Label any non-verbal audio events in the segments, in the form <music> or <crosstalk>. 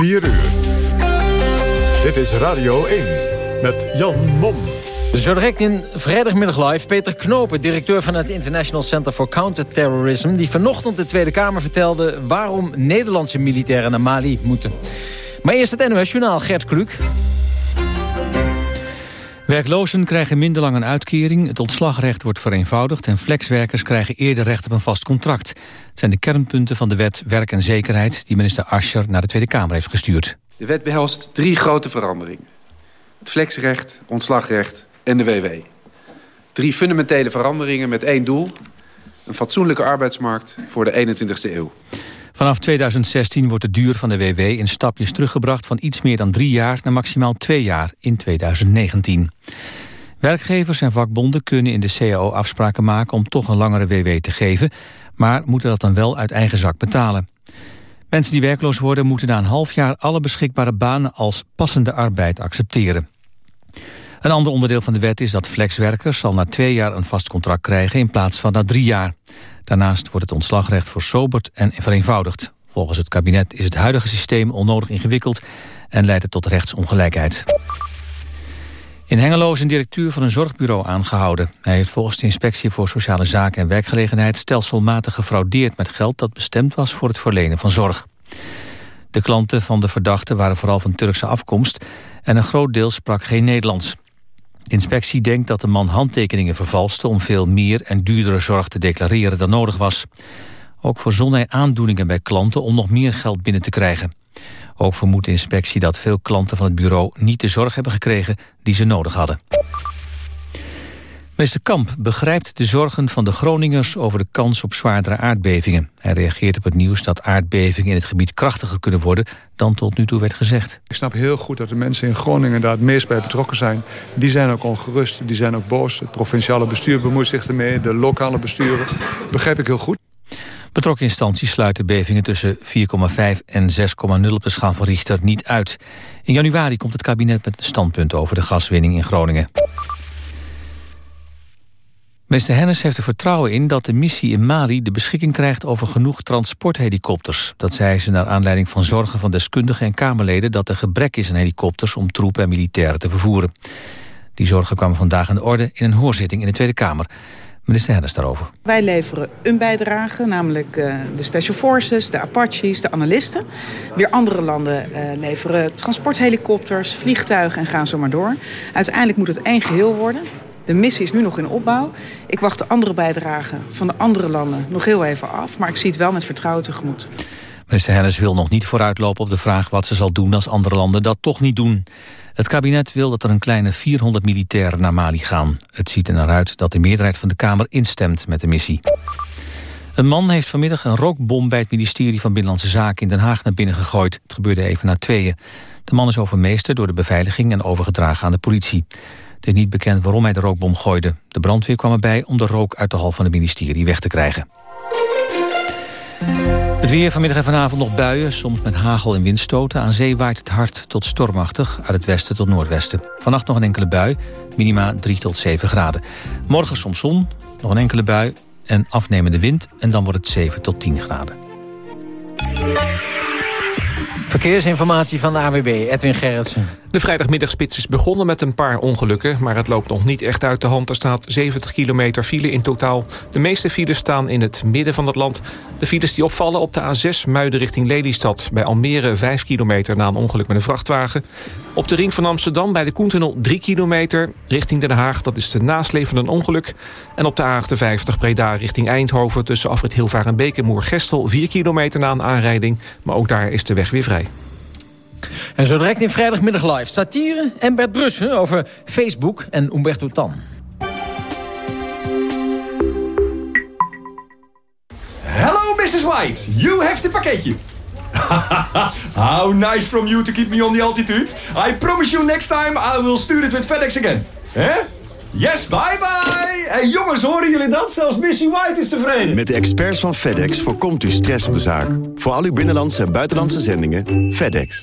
4 uur. Dit is Radio 1 met Jan Mom. Zo direct in vrijdagmiddag live Peter Knopen, directeur van het International Center for Counterterrorism... die vanochtend de Tweede Kamer vertelde waarom Nederlandse militairen naar Mali moeten. Maar eerst het NOS Journaal, Gert Kluk. Werklozen krijgen minder lang een uitkering, het ontslagrecht wordt vereenvoudigd... en flexwerkers krijgen eerder recht op een vast contract. Het zijn de kernpunten van de wet Werk en Zekerheid... die minister Ascher naar de Tweede Kamer heeft gestuurd. De wet behelst drie grote veranderingen. Het flexrecht, ontslagrecht en de WW. Drie fundamentele veranderingen met één doel. Een fatsoenlijke arbeidsmarkt voor de 21ste eeuw. Vanaf 2016 wordt de duur van de WW in stapjes teruggebracht... van iets meer dan drie jaar naar maximaal twee jaar in 2019. Werkgevers en vakbonden kunnen in de CAO afspraken maken... om toch een langere WW te geven, maar moeten dat dan wel uit eigen zak betalen. Mensen die werkloos worden moeten na een half jaar... alle beschikbare banen als passende arbeid accepteren. Een ander onderdeel van de wet is dat flexwerkers... al na twee jaar een vast contract krijgen in plaats van na drie jaar. Daarnaast wordt het ontslagrecht versoberd en vereenvoudigd. Volgens het kabinet is het huidige systeem onnodig ingewikkeld... en leidt het tot rechtsongelijkheid. In Hengelo is een directeur van een zorgbureau aangehouden. Hij heeft volgens de Inspectie voor Sociale Zaken en Werkgelegenheid... stelselmatig gefraudeerd met geld dat bestemd was voor het verlenen van zorg. De klanten van de verdachte waren vooral van Turkse afkomst... en een groot deel sprak geen Nederlands. Inspectie denkt dat de man handtekeningen vervalste... om veel meer en duurdere zorg te declareren dan nodig was. Ook verzon hij aandoeningen bij klanten om nog meer geld binnen te krijgen. Ook vermoedt de inspectie dat veel klanten van het bureau... niet de zorg hebben gekregen die ze nodig hadden. Minister Kamp begrijpt de zorgen van de Groningers over de kans op zwaardere aardbevingen. Hij reageert op het nieuws dat aardbevingen in het gebied krachtiger kunnen worden dan tot nu toe werd gezegd. Ik snap heel goed dat de mensen in Groningen daar het meest bij betrokken zijn. Die zijn ook ongerust, die zijn ook boos. Het provinciale bestuur bemoeit zich ermee, de lokale besturen. Begrijp ik heel goed. Betrokken instanties sluiten bevingen tussen 4,5 en 6,0 op de schaal van Richter niet uit. In januari komt het kabinet met een standpunt over de gaswinning in Groningen. Minister Hennis heeft er vertrouwen in dat de missie in Mali de beschikking krijgt over genoeg transporthelikopters. Dat zei ze naar aanleiding van zorgen van deskundigen en Kamerleden dat er gebrek is aan helikopters om troepen en militairen te vervoeren. Die zorgen kwamen vandaag aan de orde in een hoorzitting in de Tweede Kamer. Minister Hennis daarover. Wij leveren een bijdrage, namelijk uh, de Special Forces, de Apaches, de analisten. Weer andere landen uh, leveren transporthelikopters, vliegtuigen en gaan zo maar door. Uiteindelijk moet het één geheel worden. De missie is nu nog in opbouw. Ik wacht de andere bijdragen van de andere landen nog heel even af. Maar ik zie het wel met vertrouwen tegemoet. Minister Hennis wil nog niet vooruitlopen op de vraag wat ze zal doen als andere landen dat toch niet doen. Het kabinet wil dat er een kleine 400 militairen naar Mali gaan. Het ziet er naar uit dat de meerderheid van de Kamer instemt met de missie. Een man heeft vanmiddag een rookbom bij het ministerie van Binnenlandse Zaken in Den Haag naar binnen gegooid. Het gebeurde even na tweeën. De man is overmeester door de beveiliging en overgedragen aan de politie. Het is niet bekend waarom hij de rookbom gooide. De brandweer kwam erbij om de rook uit de hal van het ministerie weg te krijgen. Het weer vanmiddag en vanavond nog buien, soms met hagel en windstoten. Aan zee waait het hard tot stormachtig, uit het westen tot noordwesten. Vannacht nog een enkele bui, minima 3 tot 7 graden. Morgen soms zon, nog een enkele bui en afnemende wind... en dan wordt het 7 tot 10 graden. Verkeersinformatie van de AWB, Edwin Gerritsen. De vrijdagmiddagspits is begonnen met een paar ongelukken... maar het loopt nog niet echt uit de hand. Er staat 70 kilometer file in totaal. De meeste files staan in het midden van het land. De files die opvallen op de A6 Muiden richting Lelystad. Bij Almere 5 kilometer na een ongeluk met een vrachtwagen. Op de ring van Amsterdam bij de Koentunnel 3 kilometer. Richting Den Haag, dat is de een ongeluk. En op de A58 Breda richting Eindhoven... tussen Afrit Hilvaar en Beek en Moergestel 4 kilometer na een aanrijding. Maar ook daar is de weg weer vrij. En zo direct in vrijdagmiddag live satire en Bert Brussen over Facebook en Umberto Tan. Hello, Mrs. White. You have the pakketje. <laughs> How nice from you to keep me on the altitude. I promise you next time I will stuur it with FedEx again. Hè? Yes, bye bye! Hey jongens, horen jullie dat? Zelfs Missy White is tevreden. Met de experts van FedEx voorkomt u stress op de zaak. Voor al uw binnenlandse en buitenlandse zendingen, FedEx.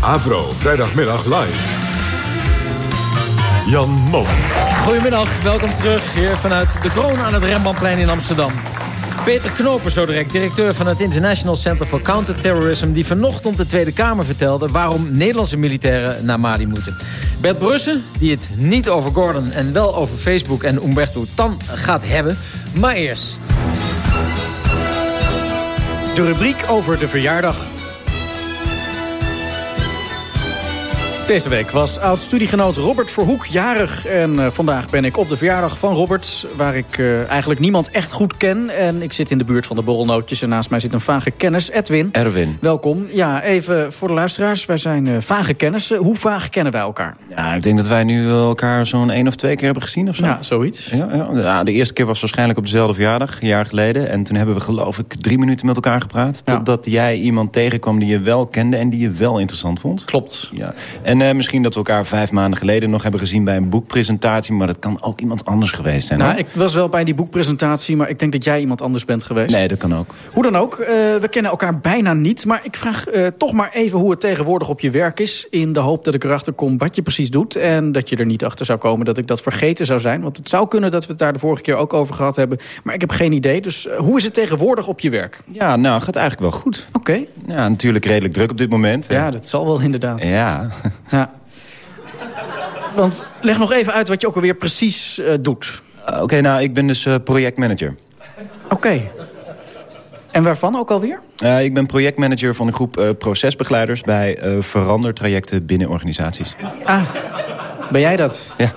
Avro, vrijdagmiddag live. Jan Mom. Goedemiddag, welkom terug hier vanuit de kroon aan het Rembrandtplein in Amsterdam. Peter Knopen, zo direct, directeur van het International Center for Counterterrorism... die vanochtend de Tweede Kamer vertelde waarom Nederlandse militairen naar Mali moeten. Bert Brussen, die het niet over Gordon en wel over Facebook en Umberto Tan gaat hebben. Maar eerst... De rubriek over de verjaardag. Deze week was oud-studiegenoot Robert Verhoek jarig. En eh, vandaag ben ik op de verjaardag van Robert... waar ik eh, eigenlijk niemand echt goed ken. En ik zit in de buurt van de borrelnootjes. En naast mij zit een vage kennis, Edwin. Erwin. Welkom. Ja, even voor de luisteraars. Wij zijn eh, vage kennissen. Hoe vaag kennen wij elkaar? Ja, ik denk dat wij nu elkaar zo'n één of twee keer hebben gezien of zo. Ja, zoiets. Ja, ja. Ja, de eerste keer was waarschijnlijk op dezelfde verjaardag, een jaar geleden. En toen hebben we geloof ik drie minuten met elkaar gepraat. Totdat jij iemand tegenkwam die je wel kende en die je wel interessant vond. Klopt. Ja. En eh, misschien dat we elkaar vijf maanden geleden nog hebben gezien bij een boekpresentatie. Maar dat kan ook iemand anders geweest zijn. Nou, hoor. ik was wel bij die boekpresentatie... maar ik denk dat jij iemand anders bent geweest. Nee, dat kan ook. Hoe dan ook, eh, we kennen elkaar bijna niet. Maar ik vraag eh, toch maar even hoe het tegenwoordig op je werk is. In de hoop dat ik erachter kom wat je precies doet. En dat je er niet achter zou komen dat ik dat vergeten zou zijn. Want het zou kunnen dat we het daar de vorige keer ook over gehad hebben. Maar ik heb geen idee. Dus hoe is het tegenwoordig op je werk? Ja, nou, gaat eigenlijk wel goed. Oké. Ja, natuurlijk redelijk druk op dit moment. Ja, dat zal wel inderdaad. Ja. Ja. Want leg nog even uit wat je ook alweer precies eh, doet. Uh, Oké, nou, ik ben dus uh, projectmanager. Oké. En waarvan ook alweer? Ik ben projectmanager van een groep procesbegeleiders... bij verandertrajecten binnen organisaties. Ah, ben jij dat? Ja.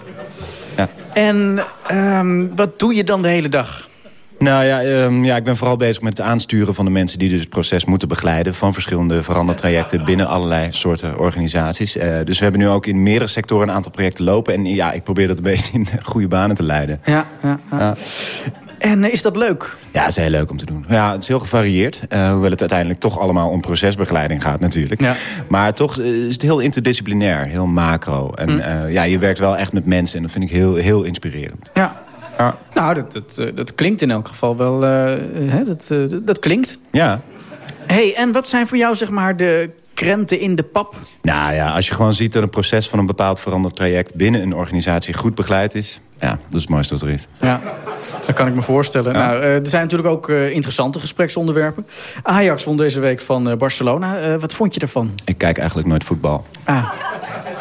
ja. En um, wat doe je dan de hele dag? Nou ja, um, ja, ik ben vooral bezig met het aansturen van de mensen... die dus het proces moeten begeleiden... van verschillende verandertrajecten binnen allerlei soorten organisaties. Uh, dus we hebben nu ook in meerdere sectoren een aantal projecten lopen. En ja, ik probeer dat een <laughs> beetje in goede banen te leiden. Ja, ja, ja. En is dat leuk? Ja, het is heel leuk om te doen. Ja, het is heel gevarieerd. Uh, hoewel het uiteindelijk toch allemaal om procesbegeleiding gaat natuurlijk. Ja. Maar toch is het heel interdisciplinair, heel macro. En mm. uh, ja, je werkt wel echt met mensen en dat vind ik heel, heel inspirerend. Ja. Ja. Nou, dat, dat, dat klinkt in elk geval wel... Uh, hè, dat, uh, dat klinkt. Ja. hey, en wat zijn voor jou zeg maar de krenten in de pap? Nou ja, als je gewoon ziet dat een proces van een bepaald veranderd traject... binnen een organisatie goed begeleid is... ja, dat is het mooiste wat er is. Ja, dat kan ik me voorstellen. Ja. Nou, uh, er zijn natuurlijk ook interessante gespreksonderwerpen. Ajax won deze week van Barcelona. wat vond je ervan? Ik kijk eigenlijk nooit voetbal. Ah.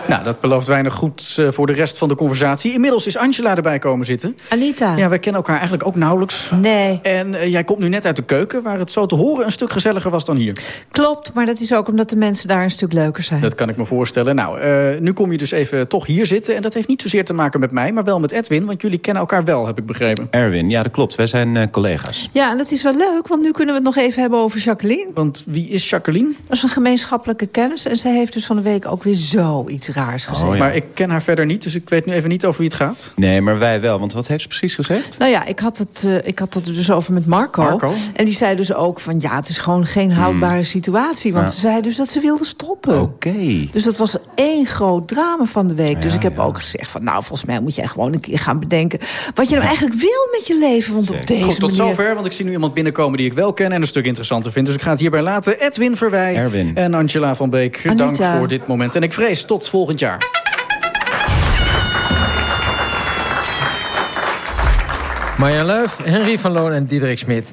Nou, dat belooft weinig goed voor de rest van de conversatie. Inmiddels is Angela erbij komen zitten. Anita. Ja, wij kennen elkaar eigenlijk ook nauwelijks. Nee. En uh, jij komt nu net uit de keuken... waar het zo te horen een stuk gezelliger was dan hier. Klopt, maar dat is ook omdat de mensen daar een stuk leuker zijn. Dat kan ik me voorstellen. Nou, uh, nu kom je dus even toch hier zitten. En dat heeft niet zozeer te maken met mij, maar wel met Edwin. Want jullie kennen elkaar wel, heb ik begrepen. Erwin, ja, dat klopt. Wij zijn collega's. Ja, en dat is wel leuk, want nu kunnen we het nog even hebben over Jacqueline. Want wie is Jacqueline? Dat is een gemeenschappelijke kennis. En zij heeft dus van de week ook weer zoiets raars gezegd. Oh, ja. Maar ik ken haar verder niet, dus ik weet nu even niet over wie het gaat. Nee, maar wij wel. Want wat heeft ze precies gezegd? Nou ja, ik had het, uh, ik had het er dus over met Marco. Marco. En die zei dus ook van ja, het is gewoon geen houdbare hmm. situatie. Want ja. ze zei dus dat ze wilde stoppen. Oké. Okay. Dus dat was één groot drama van de week. Ja, dus ik heb ook gezegd van nou, volgens mij moet jij gewoon een keer gaan bedenken... wat je nou eigenlijk wil met je leven. Want op deze Goed, tot manier... zover, want ik zie nu iemand binnenkomen die ik wel ken... en een stuk interessanter vind. Dus ik ga het hierbij laten. Edwin Verwij Erwin. en Angela van Beek. Anita. Dank voor dit moment. En ik vrees tot volgend jaar. Marjan Luif, Henry van Loon en Diederik Smit.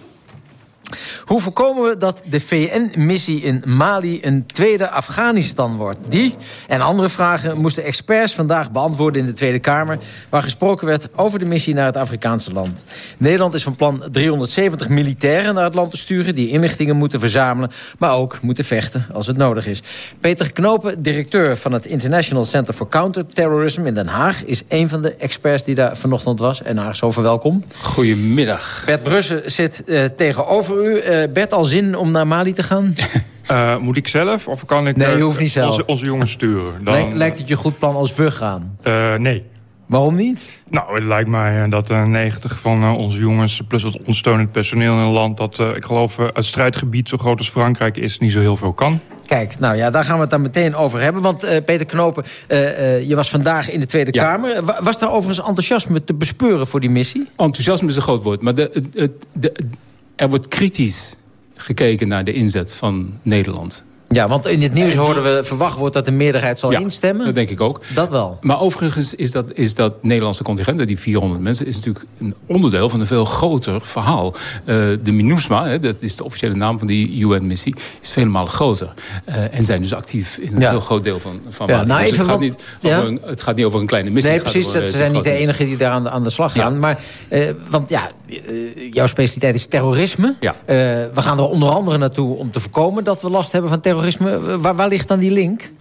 Hoe voorkomen we dat de VN-missie in Mali een tweede Afghanistan wordt? Die en andere vragen moesten experts vandaag beantwoorden in de Tweede Kamer... waar gesproken werd over de missie naar het Afrikaanse land. Nederland is van plan 370 militairen naar het land te sturen... die inlichtingen moeten verzamelen, maar ook moeten vechten als het nodig is. Peter Knopen, directeur van het International Center for Counterterrorism in Den Haag... is een van de experts die daar vanochtend was. En over welkom. Goedemiddag. Bert Brussen zit uh, tegenover u... Uh, Bert al zin om naar Mali te gaan? Uh, <laughs> moet ik zelf of kan ik nee, je hoeft niet zelf. Onze, onze jongens sturen? Dan, lijkt het je goed plan als we gaan? Uh, nee. Waarom niet? Nou, het lijkt mij dat uh, 90 van onze jongens... plus het ondersteunend personeel in een land... dat ik geloof het strijdgebied zo groot als Frankrijk is... niet zo heel veel kan. Kijk, nou ja, daar gaan we het dan meteen over hebben. Want uh, Peter Knopen, uh, uh, je was vandaag in de Tweede ja. Kamer. Was daar overigens enthousiasme te bespeuren voor die missie? Enthousiasme is een groot woord. Maar de, de, de, er wordt kritisch gekeken naar de inzet van Nederland. Ja, want in het nieuws hoorden we verwacht wordt dat de meerderheid zal ja, instemmen. dat denk ik ook. Dat wel. Maar overigens is dat, is dat Nederlandse contingent, die 400 mensen... is natuurlijk een onderdeel van een veel groter verhaal. Uh, de MINUSMA, hè, dat is de officiële naam van die UN-missie... is vele malen groter. Uh, en zijn dus actief in een ja. heel groot deel van, van ja, nou, dus het, gaat wat, niet over een, het gaat niet over een kleine missie. Nee, precies. Over, ze zijn niet de enige die daar aan de, aan de slag gaan. Maar, uh, want ja, jouw specialiteit is terrorisme. Ja. we gaan er onder andere naartoe om te voorkomen... dat we last hebben van terrorisme. Waar, waar ligt dan die link?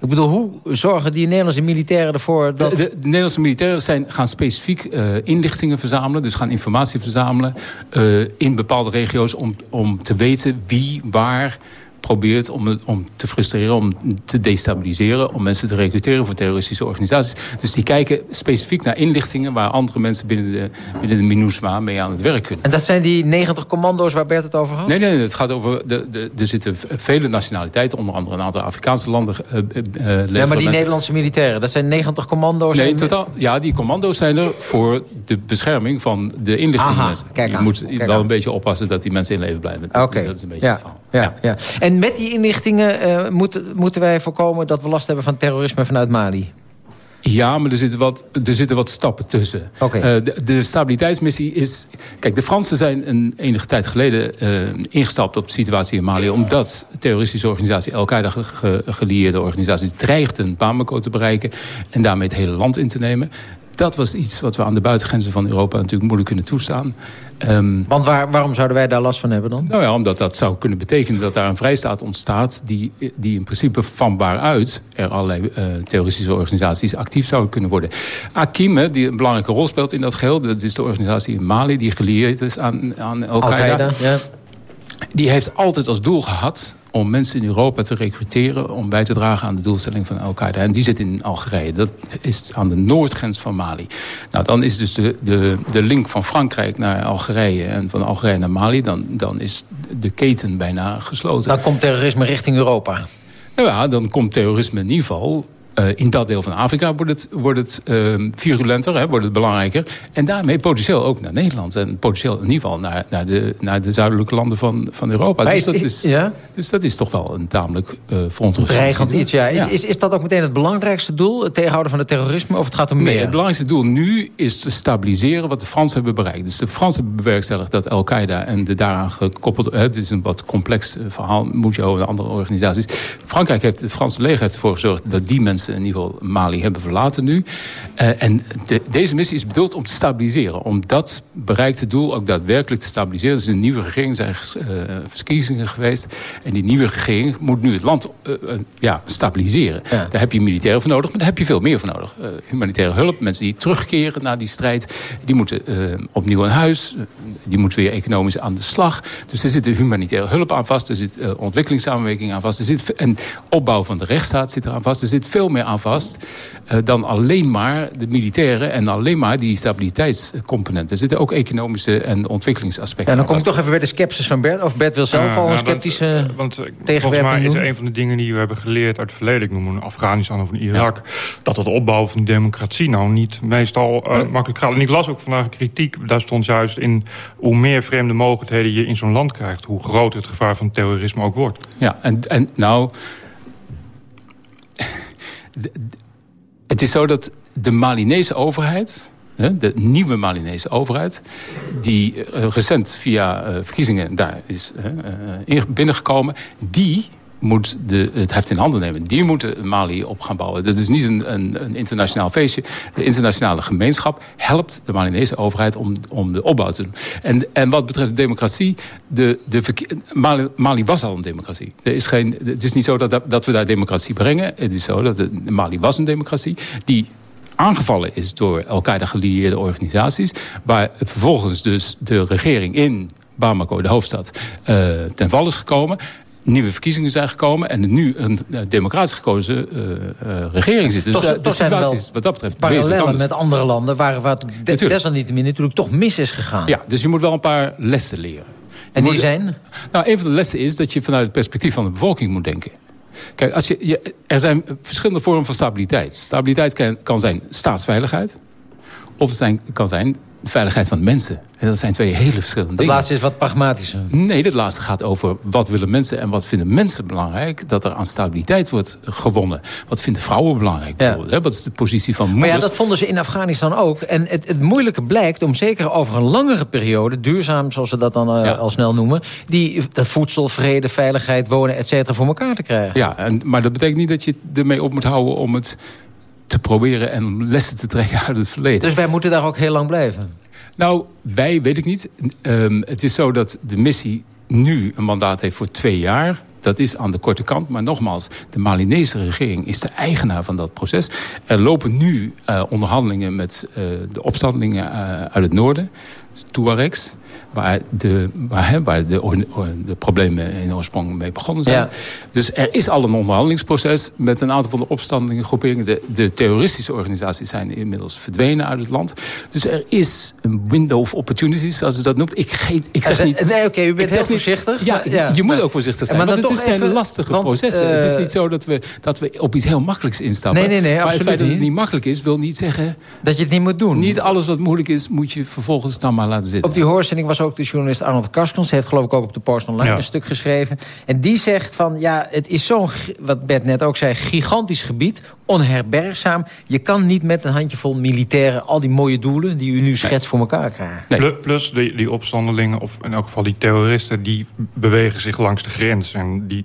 Ik bedoel, hoe zorgen die Nederlandse militairen ervoor dat... De, de, de Nederlandse militairen zijn, gaan specifiek uh, inlichtingen verzamelen. Dus gaan informatie verzamelen uh, in bepaalde regio's... om, om te weten wie, waar probeert om, om te frustreren, om te destabiliseren... om mensen te recruteren voor terroristische organisaties. Dus die kijken specifiek naar inlichtingen... waar andere mensen binnen de, binnen de MINUSMA mee aan het werk kunnen. En dat zijn die 90 commando's waar Bert het over had? Nee, nee, het gaat over... De, de, er zitten vele nationaliteiten, onder andere een aantal Afrikaanse landen... Uh, uh, ja, maar die Nederlandse militairen, dat zijn 90 commando's? Nee, totaal, ja, die commando's zijn er voor de bescherming van de inlichtingen. Je moet kijk wel aan. een beetje oppassen dat die mensen in leven blijven. Dat, okay. dat is een beetje ja, het verhaal. Ja, ja. En met die inlichtingen uh, moeten, moeten wij voorkomen... dat we last hebben van terrorisme vanuit Mali? Ja, maar er zitten wat, er zitten wat stappen tussen. Okay. Uh, de, de, stabiliteitsmissie is... Kijk, de Fransen zijn een enige tijd geleden uh, ingestapt op de situatie in Mali... omdat terroristische organisatie Al-Qaeda ge, ge, gelieerde organisaties... dreigden Bamako te bereiken en daarmee het hele land in te nemen dat was iets wat we aan de buitengrenzen van Europa natuurlijk moeilijk kunnen toestaan. Um, Want waar, waarom zouden wij daar last van hebben dan? Nou ja, omdat dat zou kunnen betekenen dat daar een vrijstaat ontstaat... die, die in principe van waaruit er allerlei uh, terroristische organisaties actief zouden kunnen worden. Akim, die een belangrijke rol speelt in dat geheel... dat is de organisatie in Mali die gelieerd is aan, aan Al-Qaeda. Al ja. Die heeft altijd als doel gehad om mensen in Europa te recruteren... om bij te dragen aan de doelstelling van Al-Qaeda. En die zit in Algerije. Dat is aan de noordgrens van Mali. Nou, dan is dus de, de, de link van Frankrijk naar Algerije... en van Algerije naar Mali, dan, dan is de keten bijna gesloten. Dan komt terrorisme richting Europa. Nou ja, dan komt terrorisme in ieder geval... Uh, in dat deel van Afrika wordt het, wordt het uh, virulenter, hè, wordt het belangrijker. En daarmee potentieel ook naar Nederland. En potentieel in ieder geval naar, naar, de, naar de zuidelijke landen van, van Europa. Dus is- dat, is- ja? dus dat is toch wel een tamelijk uh, verontrustend. Iets, ja. Is, Ja. Is, is dat ook meteen het belangrijkste doel? Het tegenhouden van het terrorisme? Of het gaat om Nee, meer? het belangrijkste doel nu is te stabiliseren wat de Fransen hebben bereikt. Dus de Fransen hebben bewerkstelligd dat Al-Qaeda en de daaraan gekoppelde... Het is een wat complex eh, verhaal, Mujahou en andere organisaties. Frankrijk heeft, het Franse leger heeft ervoor gezorgd... dat die mensen in ieder geval Mali hebben verlaten nu. Eh, en de- deze missie is bedoeld om te stabiliseren. Om dat bereikte doel ook daadwerkelijk te stabiliseren. Er is een nieuwe regering, er zijn eh, verkiezingen geweest. En die nieuwe regering moet nu het land eh, ja, stabiliseren. Daar heb je militairen voor nodig, maar daar heb je veel meer voor nodig. Humanitaire hulp, mensen die terugkeren naar die strijd. Die moeten opnieuw een huis. die moeten weer economisch aan de slag. Dus er zit de humanitaire hulp aan vast. Er zit ontwikkelingssamenwerking aan vast. Er zit, en opbouw van de rechtsstaat zit eraan vast. Er zit veel meer aan vast eh, dan alleen maar de militairen... en alleen maar die stabiliteitscomponenten. Er zitten ook economische en ontwikkelingsaspecten Ja, dan kom ik toch even bij de sceptisch van Bert. Of Bert wil zelf Ja, al een nou, sceptische want, eh, want, eh, Volgens tegenwerping mij is een van de dingen die we hebben geleerd uit het verleden... ik noem een Afghanistan of een Irak... dat het opbouwen van die democratie nou niet meestal makkelijk gaat. En ik las ook vandaag een kritiek. Daar stond juist in hoe meer vreemde mogelijkheden je in zo'n land krijgt... hoe groter het gevaar van terrorisme ook wordt. Ja, en, en nou... Het is zo dat de Malinese overheid de nieuwe Malinese overheid... die recent via verkiezingen daar is binnengekomen... die moet de, het heft in handen nemen. Die moeten Mali op gaan bouwen. Dat is niet een, een, een, internationaal feestje. De internationale gemeenschap helpt de Malinese overheid om, om de opbouw te doen. En, en wat betreft de democratie, de, de Mali, Mali, was al een democratie. Er is geen, het is niet zo dat, dat we daar democratie brengen. Het is zo dat Mali was een democratie die aangevallen is door Al-Qaeda gelieerde organisaties. Waar vervolgens dus de regering in Bamako, de hoofdstad, uh, ten val is gekomen nieuwe verkiezingen zijn gekomen... en nu een uh, democratisch gekozen uh, uh, regering zit. Dus toch, de toch situatie is wat dat betreft parallellen met andere landen... waar wat de, desalniettemin natuurlijk toch mis is gegaan. Ja, dus je moet wel een paar lessen leren. En die zijn? Nou, een van de lessen is dat je vanuit het perspectief van de bevolking moet denken. Kijk, als je, je er zijn verschillende vormen van stabiliteit. Stabiliteit kan, kan zijn staatsveiligheid... of het zijn, kan zijn de veiligheid van mensen. En dat zijn twee hele verschillende dingen. Het laatste is wat pragmatischer. Nee, het laatste gaat over wat willen mensen en wat vinden mensen belangrijk. Dat er aan stabiliteit wordt gewonnen. Wat vinden vrouwen belangrijk bijvoorbeeld? Ja. Wat is de positie van moeders? Maar ja, dat vonden ze in Afghanistan ook. En het, het moeilijke blijkt om zeker over een langere periode... duurzaam, zoals ze dat dan uh, al snel noemen... Die, dat voedsel, vrede, veiligheid, wonen, et cetera, voor elkaar te krijgen. Ja, en, maar dat betekent niet dat je ermee op moet houden om het te proberen en lessen te trekken uit het verleden. Dus wij moeten daar ook heel lang blijven? Nou, wij weet ik niet. Um, het is zo dat de missie nu een mandaat heeft voor twee jaar. Dat is aan de korte kant. Maar nogmaals, de Malinese regering is de eigenaar van dat proces. Er lopen nu uh, onderhandelingen met uh, de opstandelingen uh, uit het noorden. Tuaregs waar de, waar, waar de, de problemen in oorsprong mee begonnen zijn. Ja. Dus er is al een onderhandelingsproces met een aantal van de opstandelingen groeperingen. De, de terroristische organisaties zijn inmiddels verdwenen uit het land. Dus er is een window of opportunity, zoals ze dat noemt. Ik, geef, ik zeg niet... Nee, oké, okay, u bent heel voorzichtig. Ja, ja, je moet ook voorzichtig zijn, maar want het zijn even, lastige want, processen. Uh, het is niet zo dat we, dat we op iets heel makkelijks instappen. Nee, nee, nee, maar absoluut het feit dat het niet makkelijk is, wil niet zeggen... Dat je het niet moet doen. Niet alles wat moeilijk is, moet je vervolgens dan maar laten zitten. Op die hoorzending was ook de journalist Arnold Karskens. heeft geloof ik ook op de Post Online ja. een stuk geschreven. En die zegt van, ja, het is zo'n, wat Bert net ook zei... gigantisch gebied, onherbergzaam. Je kan niet met een handjevol militairen... al die mooie doelen die u nu schetst voor elkaar krijgen. Nee. Plus die, die opstandelingen, of in elk geval die terroristen... die bewegen zich langs de grens. En die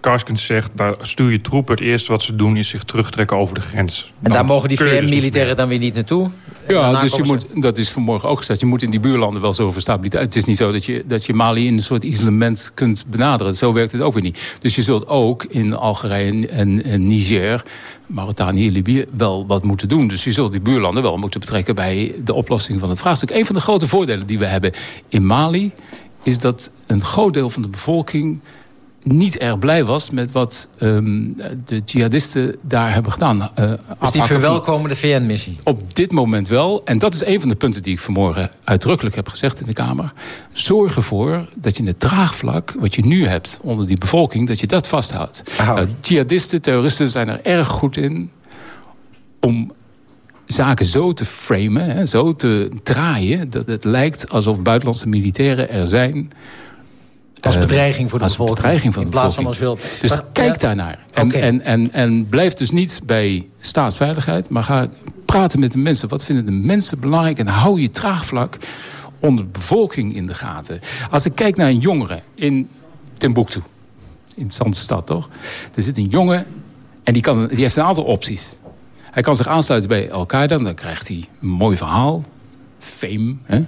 Karskens zegt, daar stuur je troepen. Het eerste wat ze doen is zich terugtrekken over de grens. En daar mogen die VN-militairen dus dan weer niet naartoe? Ja, dus je moet, dat is vanmorgen ook gezegd. Je moet in die buurlanden wel zoveel stabiliteit. Het is niet zo dat je, dat je Mali in een soort isolement kunt benaderen. Zo werkt het ook weer niet. Dus je zult ook in Algerije en, en Niger, Mauritanië, Libië wel wat moeten doen. Dus je zult die buurlanden wel moeten betrekken bij de oplossing van het vraagstuk. Een van de grote voordelen die we hebben in Mali is dat een groot deel van de bevolking niet erg blij was met wat um, de jihadisten daar hebben gedaan. Uh, dus die verwelkomen de VN-missie? Op dit moment wel. En dat is een van de punten die ik vanmorgen uitdrukkelijk heb gezegd in de Kamer. Zorg ervoor dat je het draagvlak wat je nu hebt onder die bevolking... dat je dat vasthoudt. Nou, jihadisten, terroristen zijn er erg goed in... om zaken zo te framen, hè, zo te draaien... dat het lijkt alsof buitenlandse militairen er zijn als bedreiging voor de als bevolking. bedreiging van in plaats van als wil. Dus Maar- kijk ja. daarnaar. En, en, en, en blijf dus niet bij staatsveiligheid, maar ga praten met de mensen. Wat vinden de mensen belangrijk? En hou je traagvlak onder de bevolking in de gaten. Als ik kijk naar een jongere in Timbuktu, in Zandstad toch? Er zit een jongen en die, kan, die heeft een aantal opties. Hij kan zich aansluiten bij Al-Qaeda, dan krijgt hij een mooi verhaal, fame, hè?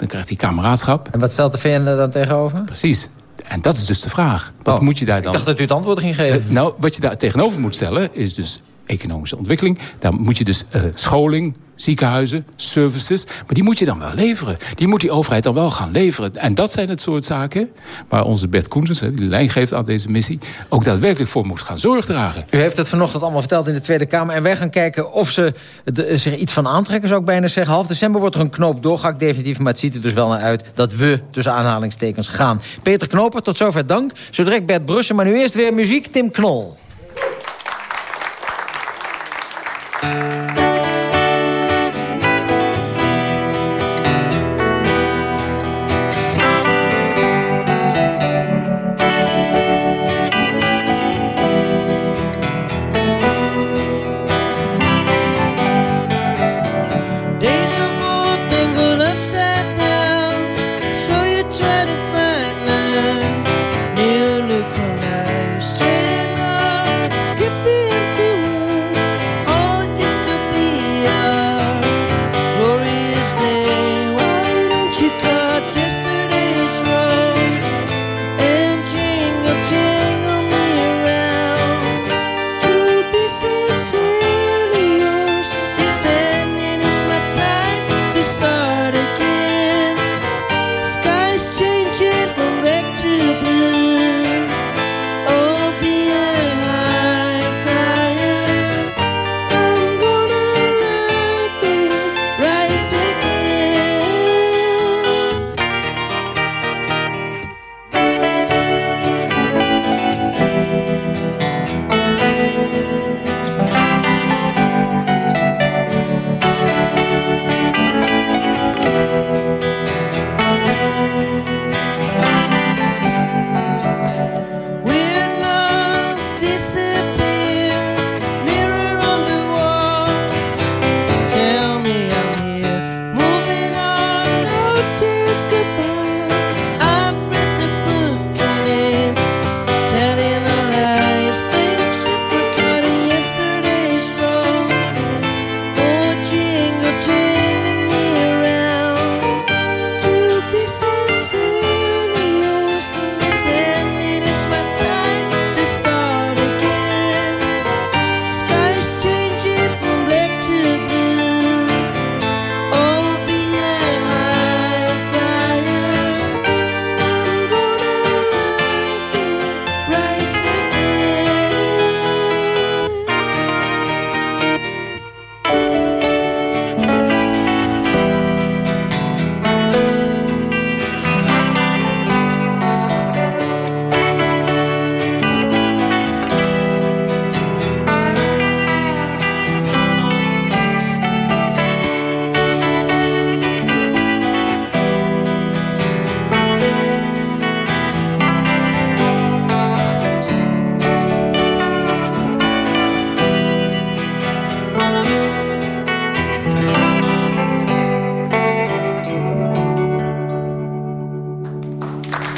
Dan krijgt hij kameraadschap. En wat stelt de VN er dan tegenover? Precies. En dat is dus de vraag. Wat moet je daar dan... Ik dacht dat u het antwoord ging geven. Eh, nou, wat je daar tegenover moet stellen is dus economische ontwikkeling. Daar moet je dus eh, scholing, ziekenhuizen, services... maar die moet je dan wel leveren. Die moet die overheid dan wel gaan leveren. En dat zijn het soort zaken waar onze Bert Koensens... die lijn geeft aan deze missie, ook daadwerkelijk voor moet gaan zorg dragen. U heeft het vanochtend allemaal verteld in de Tweede Kamer. En wij gaan kijken of ze zich iets van aantrekken, zou ik bijna zeggen. Half december wordt er een knoop doorgehakt, definitief. Maar het ziet er dus wel naar uit dat we tussen aanhalingstekens gaan. Peter Knoper, tot zover dank. Zo direct Bert Brussen, maar nu eerst weer muziek. Tim Knol.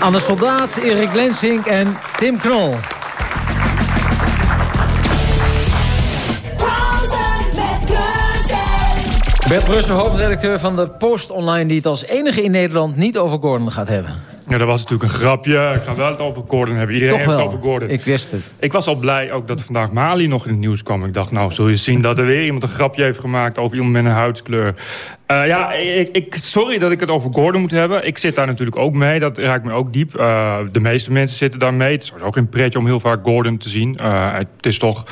Anne Soldaat, Erik Lensink en Tim Knol. Bert Brussel, hoofdredacteur van de Post Online... die het als enige in Nederland niet over Gordon gaat hebben. Ja, dat was natuurlijk een grapje. Ik ga wel het over Gordon hebben. Iedereen Toch heeft wel. het over Gordon. Ik wist het. Ik was al blij ook dat vandaag Mali nog in het nieuws kwam. Ik dacht, nou, zul je zien dat er weer iemand een grapje heeft gemaakt... over iemand met een huidskleur. Eh, ja, ik, ik, sorry dat ik het over Gordon moet hebben. Ik zit daar natuurlijk ook mee. Dat raakt me ook diep. Eh, de meeste mensen zitten daar mee. Het is ook een pretje om heel vaak Gordon te zien. Eh, het is toch,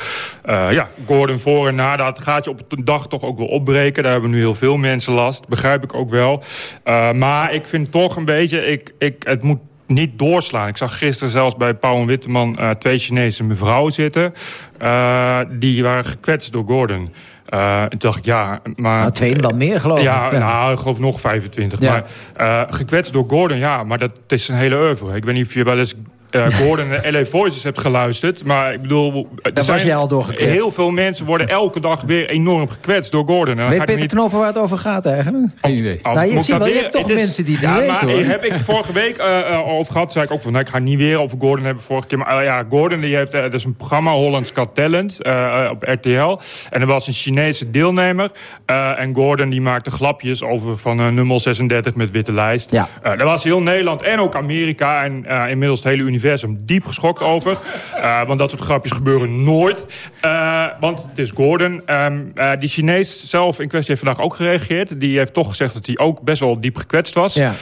ja, Gordon voor en na. Dat gaat je op een dag toch ook wel opbreken. Daar hebben nu heel veel mensen last. Begrijp ik ook wel. Maar ik vind toch een beetje... Ik, ik, het moet niet doorslaan. Ik zag gisteren zelfs bij Pauw en Witteman eh, twee Chinese mevrouwen zitten. Eh, die waren gekwetst door Gordon. Eh, toen dacht ik, ja, maar... Nou, twee wel meer, geloof ik. Ja, Ja. nou, ik geloof nog 25. Ja. Maar gekwetst door Gordon, ja, maar dat is een hele oeuvre. Ik weet niet of je wel eens Gordon en LA Voices hebt geluisterd. Maar ik bedoel... er was zijn jij al door gekwetst. Heel veel mensen worden elke dag weer enorm gekwetst door Gordon. En dan Weet Peter niet... Knopen waar het over gaat eigenlijk? Geen idee. Nou, je ziet dat wel, je hebt toch is- mensen die het ja, maar hoor. heb ik vorige week eh, eh, over gehad. zei ik ook van, nou, ik ga niet weer over Gordon hebben vorige keer. Maar eh, ja, Gordon die heeft, eh, dat is een programma Hollands Got Talent eh, eh, op RTL. En er was een Chinese deelnemer. eh, en Gordon die maakte glapjes over van eh, nummer 36 met witte lijst. Ja. Eh, daar was heel Nederland en ook Amerika en eh, inmiddels het hele universum diep geschokt over. Eh, want dat soort grapjes gebeuren nooit. Eh, want het is Gordon. Ehm, eh, die Chinees zelf in kwestie heeft vandaag ook gereageerd. Die heeft toch gezegd dat hij ook best wel diep gekwetst was. Ja.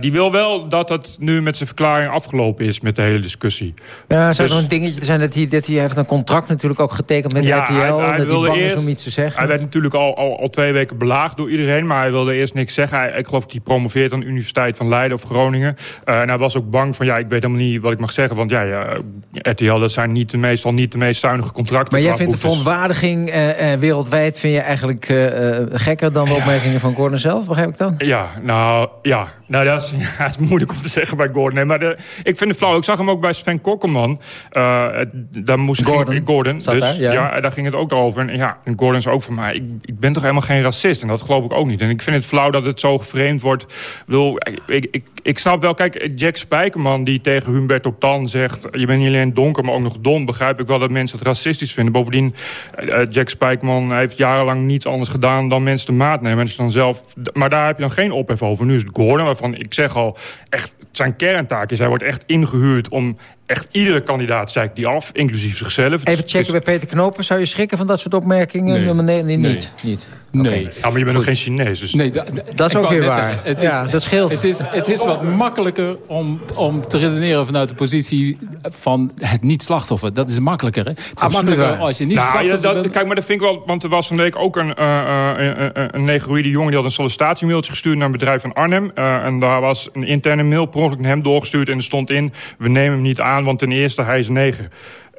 Die wil wel dat het nu met zijn verklaring afgelopen is met de hele discussie. Ja, zou Dus- er een dingetje zijn dat hij, dat hij heeft een contract natuurlijk ook getekend met Ja, RTL. hij- hij dat hij is eerst- om iets te zeggen. Hij werd natuurlijk al, al, al twee weken belaagd door iedereen... maar hij wilde eerst niks zeggen. Hij, ik geloof dat hij promoveert aan de Universiteit van Leiden of Groningen. En hij was ook bang van, ja, ik weet helemaal niet wat ik mag zeggen... want ja, ja RTL, dat zijn niet de, meestal niet de meest zuinige contracten. Maar jij vindt de verontwaardiging eh, eh, wereldwijd vind je eigenlijk eh, gekker dan de opmerkingen van Gordon zelf, begrijp ik dan? Ja, nou, ja. Nou, dat is, <laughs> ja, dat is moeilijk om te zeggen bij Gordon. Nee, maar de, ik vind het flauw. Ik zag hem ook bij Sven Kokkelman. Eh, het- daar moest Gordon. Ging, Gordon. Dus, daar, ja. ja. daar ging het ook over. En ja, en Gordon is ook van mij. Ik, ik ben toch helemaal geen racist. En dat geloof ik ook niet. En ik vind het flauw dat het zo geframed wordt. Ik bedoel, ik, ik, snap wel... Kijk, Jack Spijkerman die tegen Humberto Tan zegt... je bent niet alleen donker, maar ook nog dom. Begrijp ik wel dat mensen het racistisch vinden. Bovendien, eh, Jack Spijkerman heeft jarenlang niets anders gedaan... dan mensen de maat nemen. En dan zelf, maar daar heb je dan geen ophef over. Nu is het Gordon, waarvan ik zeg al... echt zijn kerntaak is. Hij wordt echt ingehuurd om echt iedere kandidaat zeikt die af, inclusief zichzelf. Even checken bij Peter Knopen. Zou je schrikken van dat soort opmerkingen? Nee. Nee, nee, Nee. niet. niet. Nee. Ja, maar je bent nog geen Chinees, dus... Nee, da- da- Dat is ook weer waar. zeggen, het is, Ja, dat scheelt. Het is, het is wat makkelijker om, om te redeneren vanuit de positie van het niet-slachtoffer. Dat is makkelijker, hè? Het is Absoluut makkelijker waar. als je niet Nou, ja, dat, bent. kijk, maar dat vind ik wel... Want er was van de week ook een, eh, eh, een, een, een negroïde jongen... die had een sollicitatiemailtje gestuurd naar een bedrijf van Arnhem. Eh, en daar was een interne mail per ongeluk naar hem doorgestuurd... en er stond in, we nemen hem niet aan, want ten eerste, hij is neger.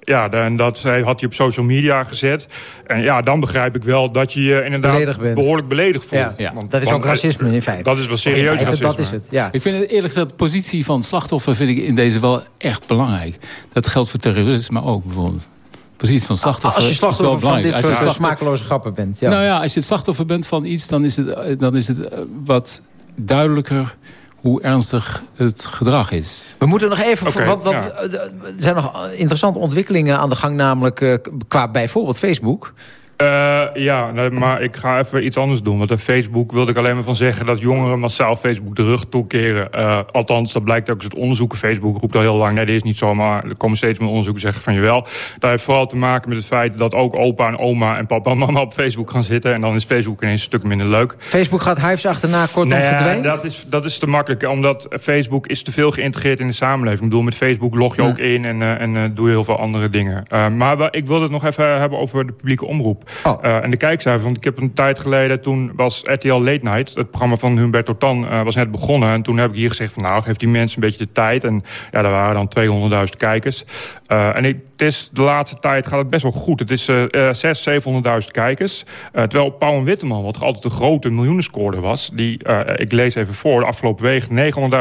Ja, en dat hij- had hij op social media gezet. En ja, dan begrijp ik wel dat je je inderdaad Beledigd bent. behoorlijk beledigd voelt. Ja, ja. Want- Dat is want, ook eh, racisme in feite. Dat is wel serieus feite, racisme. Dat is het, ja. Ik vind het eerlijk gezegd, de positie van slachtoffer vind ik in deze wel echt belangrijk. Dat geldt voor terrorisme ook bijvoorbeeld. De positie van slachtoffer Als je is wel slachtoffer van dit Als je soort slachtoffer- smakeloze grappen bent. Ja. Nou ja, als je het slachtoffer bent van iets, dan is het, eh, dan is het eh, wat duidelijker hoe ernstig het gedrag is. We moeten nog even... Oké, want, want, ja. eh, er zijn nog interessante ontwikkelingen aan de gang... namelijk eh, qua bijvoorbeeld Facebook. Eh, ja, nee, maar ik ga even iets anders doen. Want op Facebook wilde ik alleen maar van zeggen... dat jongeren massaal Facebook de rug toekeren. Eh, althans, dat blijkt ook uit het onderzoeken. Facebook roept al heel lang, nee, dit is niet zo. Maar er komen steeds meer onderzoeken zeggen van jawel. Dat heeft vooral te maken met het feit dat ook opa en oma... en papa en mama op Facebook gaan zitten. En dan is Facebook ineens een stuk minder leuk. Facebook gaat huis achterna, kortom Nee, verdwijnt. dat is, dat is te makkelijk, omdat Facebook is te veel geïntegreerd in de samenleving. Ik bedoel, met Facebook log je Ja. ook in en, eh, en doe je heel veel andere dingen. Maar ik wilde het nog even hebben over de publieke omroep. Oh. Eh, en de kijkcijfers, want ik heb een tijd geleden... toen was RTL Late Night, het programma van Humberto Tan, eh, was net begonnen. En toen heb ik hier gezegd van nou, geef die mensen een beetje de tijd. En ja, daar waren dan 200.000 kijkers. Eh, en ik, het is, de laatste tijd gaat het best wel goed. Het is eh eh, 600.000, 700.000 kijkers. Eh, terwijl Pauw en Witteman, wat altijd een grote miljoenenscorer was... die, eh, ik lees even voor, de afgelopen week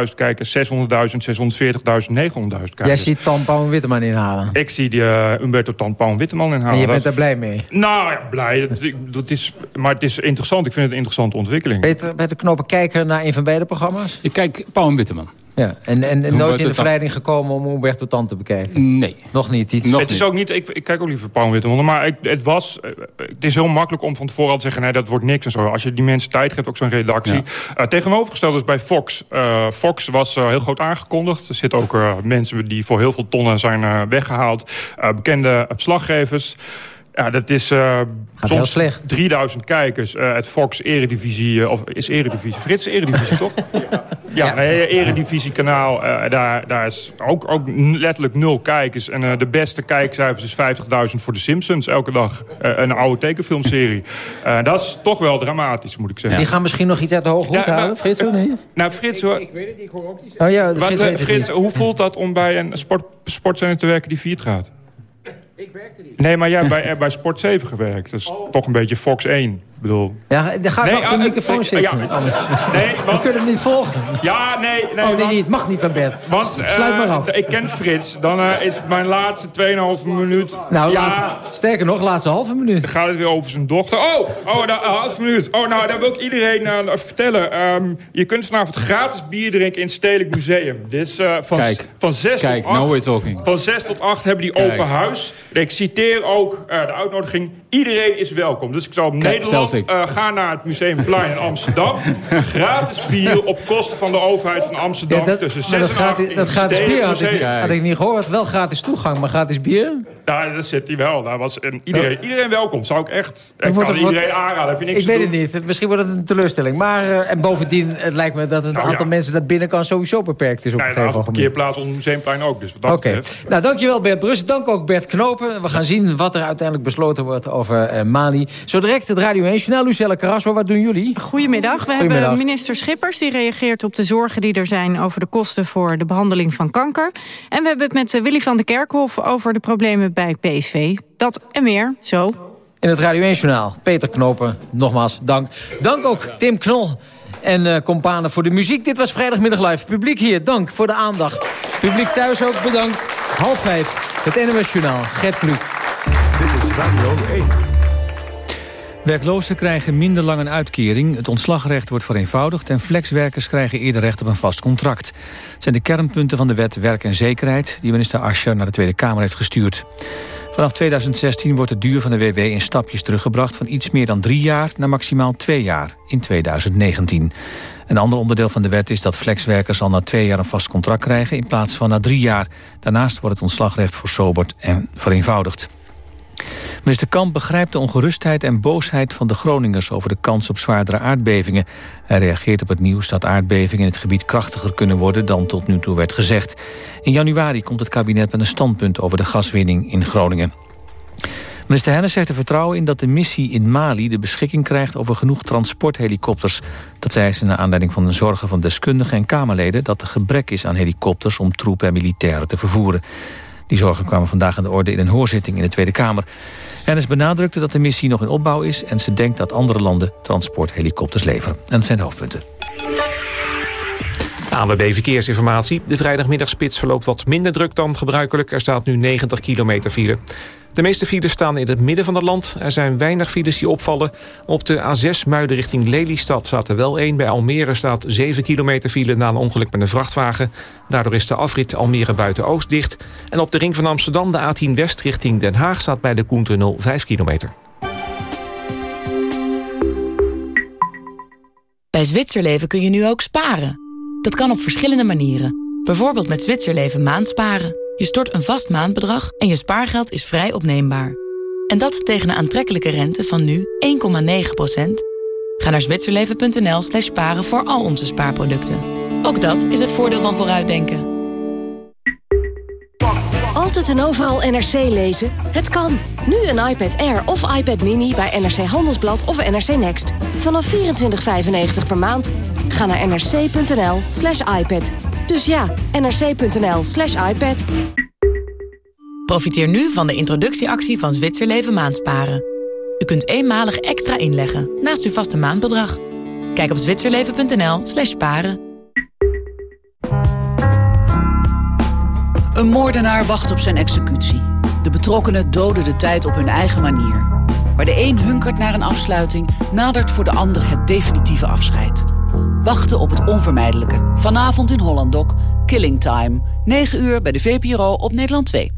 900.000 kijkers... 600.000, 640.000, 900.000 kijkers. Jij ziet Tan Pauw en Witteman inhalen. Ik zie die uh, Humberto Tan, Pauw en Witteman inhalen. en je bent daar blij mee. Nou ja, blij. Dat, dat is, maar het is interessant. Ik vind het een interessante ontwikkeling. Peter, bij de knopen kijken naar een van beide programma's? Ik kijk Pauw en Witteman. Ja, en, en, en nooit in de verleiding gekomen om Humberto Tan te bekijken? Nee. Nog niet? Iets. het is ook niet, ik, ik kijk ook liever Paul Witteman, maar ik, het was, eh, het is heel makkelijk om van tevoren al te zeggen, nee, dat wordt niks en zo. Als je die mensen tijd geeft, ook zo'n redactie. Ja. Uh, tegenovergesteld is bij Fox. Uh, Fox was uh, heel groot aangekondigd. Er zitten ook mensen die voor heel veel tonnen zijn weggehaald. bekende verslaggevers. Ja, dat is uh, soms slecht. 3000 kijkers. Uh, het Fox Eredivisie, uh, of is Eredivisie? Frits Eredivisie, toch? <laughs> Ja, ja. Nee, Eredivisie kanaal. daar, daar is ook, ook letterlijk nul kijkers. En de beste kijkcijfers is 50.000 voor de Simpsons. Elke dag een oude tekenfilmserie. dat is toch wel dramatisch, moet ik zeggen. Die gaan misschien nog iets uit de hoge hoed ja, halen, Frits? Of nee? Nou, Frits... Hoor, ik weet het, ik hoor ook niet. Oh ja, Frits, Wat, Frits hoe voelt dat om bij een sport, sportzender te werken die viert gaat? Ik werkte niet. Nee, maar jij hebt bij, bij Sport 7 gewerkt. Dat is oh. toch een beetje Fox 1. Ik bedoel... Ja, dan ga ik nee, achter de microfoon zitten. Ja, nee, want, We kunnen het niet volgen. Ja, nee. nee oh, nee, want, het mag niet van Bert. Want, Sluit maar af. Uh, ik ken Frits. Dan uh, is het mijn laatste 2,5 minuut. Nou, ja, laatste, sterker nog, laatste halve minuut. Dan gaat het weer over zijn dochter. Oh, oh een half minuut. Oh, nou, daar wil ik iedereen uh, vertellen. Um, je kunt vanavond gratis bier drinken in het Stedelijk Museum. Dit is van, Kijk. van 6 Kijk, tot 8. now we're talking. Van 6 tot 8 hebben die Kijk. open huis. Ik citeer ook de uitnodiging. Iedereen is welkom. Dus ik zal op Kijk, Nederland gaan naar het Museumplein in Amsterdam. <laughs> Gratis bier op kosten van de overheid van Amsterdam. Ja, dat, tussen 6 maar dat en gaat, 8 in dat het gratis bier had ik, had ik niet gehoord. Wel gratis toegang, maar gratis bier? Daar, daar zit hij wel. Daar was, en iedereen, iedereen welkom. Zou ik echt... Ik kan het- iedereen aanraden. Heb je niks Ik weet het niet. Misschien wordt het een teleurstelling. Maar, eh, en bovendien, het lijkt me dat het Nou, aantal ja. mensen dat binnen kan sowieso beperkt is op een gegeven moment. parkeerplaats op het Museumplein ook. Dus wat dat Oké. betreft. Nou, dankjewel Bert Brus. Dank ook Bert Knopen. We gaan zien wat er uiteindelijk besloten wordt over eh, Mali. Zo direct het Radio 1 Journaal. Lucelle Carrasso, wat doen jullie? Goedemiddag. We Goedemiddag. hebben minister Schippers die reageert op de zorgen die er zijn... over de kosten voor de behandeling van kanker. En we hebben het met eh, Willy van der Kerkhof over de problemen bij PSV. Dat en meer, zo. In het Radio 1 Journaal. Peter Knopen, nogmaals dank. Dank ook Tim Knol en companen voor de muziek. Dit was Vrijdagmiddag Live. Publiek hier, dank voor de aandacht. Publiek thuis ook, bedankt. Half vijf, het NOS Journaal. Gert Kluk. Dit is Radio 1. Werklozen krijgen minder lang een uitkering, het ontslagrecht wordt vereenvoudigd... en flexwerkers krijgen eerder recht op een vast contract. Het zijn de kernpunten van de wet Werk en Zekerheid... die minister Ascher naar de Tweede Kamer heeft gestuurd. Vanaf 2016 wordt de duur van de WW in stapjes teruggebracht... van iets meer dan drie jaar naar maximaal twee jaar in 2019. Een ander onderdeel van de wet is dat flexwerkers al na twee jaar een vast contract krijgen... in plaats van na drie jaar. Daarnaast wordt het ontslagrecht versoberd en vereenvoudigd. Minister Kamp begrijpt de ongerustheid en boosheid van de Groningers... over de kans op zwaardere aardbevingen. Hij reageert op het nieuws dat aardbevingen in het gebied krachtiger kunnen worden... dan tot nu toe werd gezegd. In januari komt het kabinet met een standpunt over de gaswinning in Groningen. Minister Hennis heeft er vertrouwen in dat de missie in Mali... de beschikking krijgt over genoeg transporthelikopters. Dat zei ze naar aanleiding van de zorgen van deskundigen en Kamerleden... dat er gebrek is aan helikopters om troepen en militairen te vervoeren. Die zorgen kwamen vandaag aan de orde in een hoorzitting in de Tweede Kamer. Hennis benadrukte dat de missie nog in opbouw is... en ze denkt dat andere landen transporthelikopters leveren. En dat zijn de hoofdpunten. ANWB Verkeersinformatie. De vrijdagmiddagspits verloopt wat minder druk dan gebruikelijk. Er staat nu 90 kilometer file. De meeste files staan in het midden van het land. Er zijn weinig files die opvallen. Op de A6 Muiden richting Lelystad staat er wel één. Bij Almere staat 7 kilometer file na een ongeluk met een vrachtwagen. Daardoor is de afrit Almere buiten Oost dicht. En op de ring van Amsterdam de A10 West richting Den Haag... staat bij de Koentunnel 5 kilometer. Bij Zwitserleven kun je nu ook sparen. Dat kan op verschillende manieren. Bijvoorbeeld met Zwitserleven maandsparen. Je stort een vast maandbedrag en je spaargeld is vrij opneembaar. En dat tegen een aantrekkelijke rente van nu 1,9%. Ga naar zwitserleven.nl slash sparen voor al onze spaarproducten. Ook dat is het voordeel van vooruitdenken. Altijd en overal NRC lezen? Het kan. Nu een iPad Air of iPad Mini bij NRC Handelsblad of NRC Next. Vanaf 24,95 per maand. Ga naar nrc.nl slash iPad. Dus ja, nrc.nl slash iPad. Profiteer nu van de introductieactie van Zwitserleven maandsparen. U kunt eenmalig extra inleggen naast uw vaste maandbedrag. Kijk op zwitserleven.nl slash sparen. Een moordenaar wacht op zijn executie. De betrokkenen doden de tijd op hun eigen manier. Waar de een hunkert naar een afsluiting, nadert voor de ander het definitieve afscheid. Wachten op het onvermijdelijke. Vanavond in Holland Killing Time. 9 uur bij de VPRO op Nederland 2.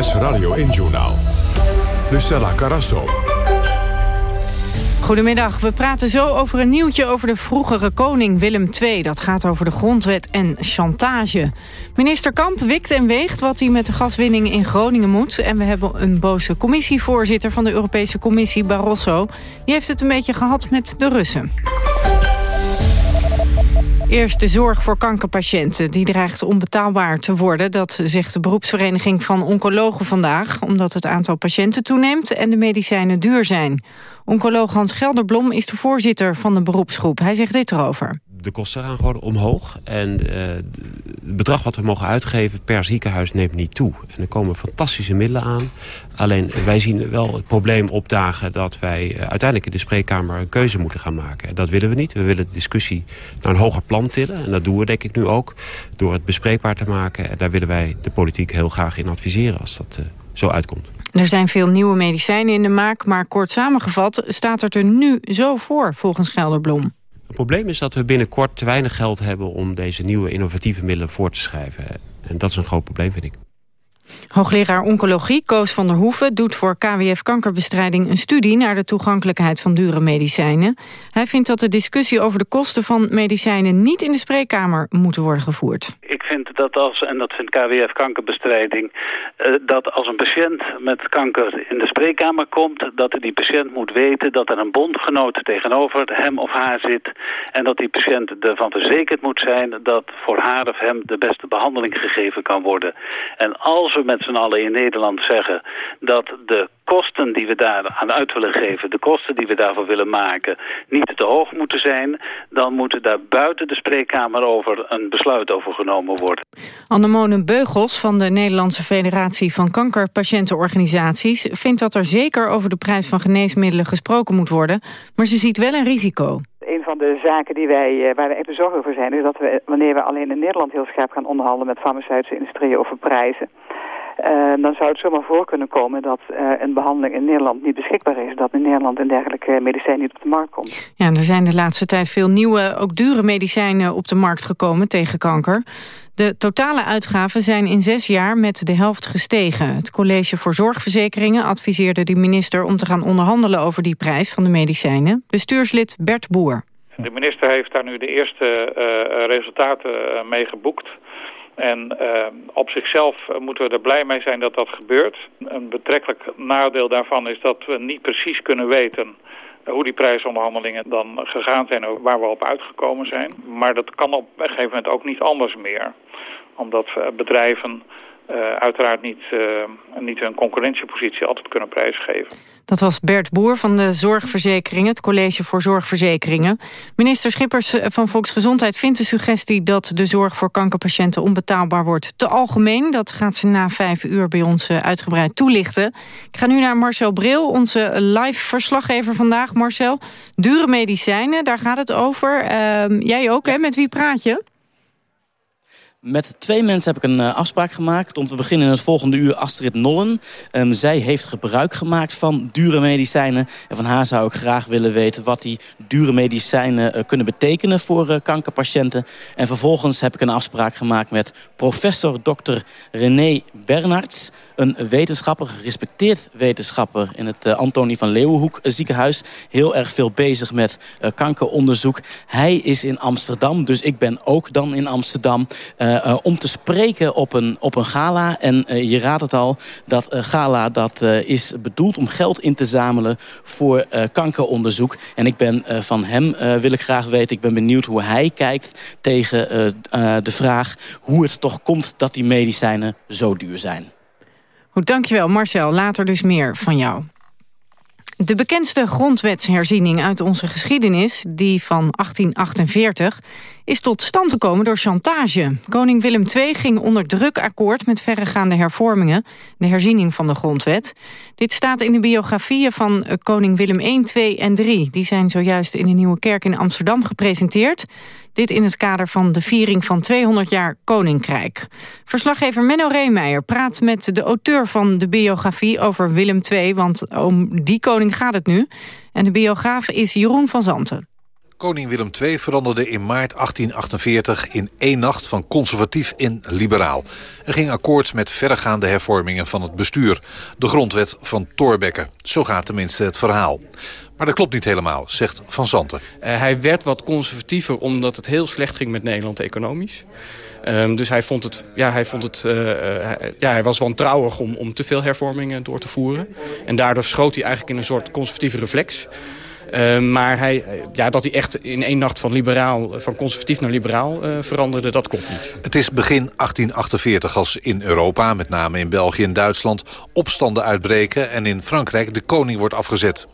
Radio 1-journaal. Lucella Carasso. Goedemiddag, we praten zo over een nieuwtje over de vroegere koning Willem II. Dat gaat over de grondwet en chantage. Minister Kamp wikt en weegt wat hij met de gaswinning in Groningen moet. En we hebben een boze commissievoorzitter van de Europese Commissie, Barroso. Die heeft het een beetje gehad met de Russen. Eerst de zorg voor kankerpatiënten. Die dreigt onbetaalbaar te worden. Dat zegt de beroepsvereniging van oncologen vandaag. Omdat het aantal patiënten toeneemt en de medicijnen duur zijn. Oncoloog Hans Gelderblom is de voorzitter van de beroepsgroep. Hij zegt dit erover de kosten gaan gewoon omhoog. En uh, het bedrag wat we mogen uitgeven per ziekenhuis neemt niet toe. En er komen fantastische middelen aan. Alleen wij zien wel het probleem opdagen dat wij uh, uiteindelijk in de spreekkamer een keuze moeten gaan maken. En dat willen we niet. We willen de discussie naar een hoger plan tillen. En dat doen we denk ik nu ook door het bespreekbaar te maken. En daar willen wij de politiek heel graag in adviseren als dat uh, zo uitkomt. Er zijn veel nieuwe medicijnen in de maak, maar kort samengevat staat het er nu zo voor, volgens Gelderblom. Het probleem is dat we binnenkort te weinig geld hebben... om deze nieuwe innovatieve middelen voor te schrijven. En dat is een groot probleem, vind ik. Hoogleraar Oncologie Koos van der Hoeven doet voor KWF Kankerbestrijding een studie naar de toegankelijkheid van dure medicijnen. Hij vindt dat de discussie over de kosten van medicijnen niet in de spreekkamer moeten worden gevoerd. Ik vind dat als, en dat vindt KWF Kankerbestrijding, uh, dat als een patiënt met kanker in de spreekkamer komt, dat die patiënt moet weten dat er een bondgenoot tegenover hem of haar zit en dat die patiënt ervan verzekerd moet zijn dat voor haar of hem de beste behandeling gegeven kan worden. En als we met z'n allen in Nederland zeggen dat de kosten die we daar aan uit willen geven, de kosten die we daarvoor willen maken, niet te hoog moeten zijn, dan moet daar buiten de spreekkamer over een besluit over genomen worden. Annemone Beugels van de Nederlandse Federatie van Kankerpatiëntenorganisaties vindt dat er zeker over de prijs van geneesmiddelen gesproken moet worden, maar ze ziet wel een risico een van de zaken die wij, waar we echt bezorgd over zijn... is dat we, wanneer we alleen in Nederland heel scherp gaan onderhandelen... met farmaceutische industrieën over prijzen... Uh, dan zou het zomaar voor kunnen komen dat uh, een behandeling in Nederland niet beschikbaar is. Dat in Nederland een dergelijke medicijn niet op de markt komt. Ja, er zijn de laatste tijd veel nieuwe, ook dure medicijnen op de markt gekomen tegen kanker. De totale uitgaven zijn in zes jaar met de helft gestegen. Het College voor Zorgverzekeringen adviseerde de minister om te gaan onderhandelen over die prijs van de medicijnen. Bestuurslid Bert Boer. De minister heeft daar nu de eerste uh, resultaten mee geboekt. En uh, op zichzelf moeten we er blij mee zijn dat dat gebeurt. Een betrekkelijk nadeel daarvan is dat we niet precies kunnen weten hoe die prijsonderhandelingen dan gegaan zijn... en waar we op uitgekomen zijn. Maar dat kan op een gegeven moment ook niet anders meer. Omdat bedrijven uh, uiteraard niet, uh, niet hun concurrentiepositie altijd kunnen prijsgeven. Dat was Bert Boer van de Zorgverzekeringen, het College voor Zorgverzekeringen. Minister Schippers van Volksgezondheid vindt de suggestie dat de zorg voor kankerpatiënten onbetaalbaar wordt te algemeen. Dat gaat ze na vijf uur bij ons uitgebreid toelichten. Ik ga nu naar Marcel Bril, onze live verslaggever vandaag. Marcel, dure medicijnen, daar gaat het over. Uh, jij ook, hè? Met wie praat je? Met twee mensen heb ik een uh, afspraak gemaakt. Om te beginnen in het volgende uur Astrid Nollen. Um, zij heeft gebruik gemaakt van dure medicijnen. En van haar zou ik graag willen weten wat die dure medicijnen uh, kunnen betekenen voor uh, kankerpatiënten. En vervolgens heb ik een afspraak gemaakt met professor Dr. René Bernards. Een wetenschapper, gerespecteerd wetenschapper in het Antonie van Leeuwenhoek ziekenhuis. Heel erg veel bezig met kankeronderzoek. Hij is in Amsterdam, dus ik ben ook dan in Amsterdam... Uh, om te spreken op een, op een gala. En je raadt het al, dat gala dat, is bedoeld om geld in te zamelen voor kankeronderzoek. En ik ben van hem, wil ik graag weten, ik ben benieuwd hoe hij kijkt tegen de vraag hoe het toch komt dat die medicijnen zo duur zijn. Goed, dankjewel Marcel. Later dus meer van jou. De bekendste grondwetsherziening uit onze geschiedenis, die van 1848, is tot stand gekomen door chantage. Koning Willem II ging onder druk akkoord met verregaande hervormingen, de herziening van de grondwet. Dit staat in de biografieën van eh, koning Willem I, II en III. Die zijn zojuist in de Nieuwe Kerk in Amsterdam gepresenteerd. Dit in het kader van de viering van 200 jaar Koninkrijk. Verslaggever Menno Reemeijer praat met de auteur van de biografie over Willem II... want om die koning gaat het nu. En de biograaf is Jeroen van Zanten. Koning Willem II veranderde in maart 1848 in één nacht van conservatief in liberaal. Er ging akkoord met verregaande hervormingen van het bestuur. De grondwet van Thorbecke. Zo gaat tenminste het verhaal. Maar dat klopt niet helemaal, zegt Van Zanten. Uh, hij werd wat conservatiever omdat het heel slecht ging met Nederland economisch. Um, dus hij vond het, ja, hij, vond het uh, hij, ja, hij was wantrouwig om, om te veel hervormingen door te voeren. En daardoor schoot hij eigenlijk in een soort conservatieve reflex. Uh, maar hij, ja, dat hij echt in één nacht van, liberaal, van conservatief naar liberaal veranderde, dat klopt niet. Het is begin 1848 als in Europa, met name in België en Duitsland... opstanden uitbreken en in Frankrijk de koning wordt afgezet.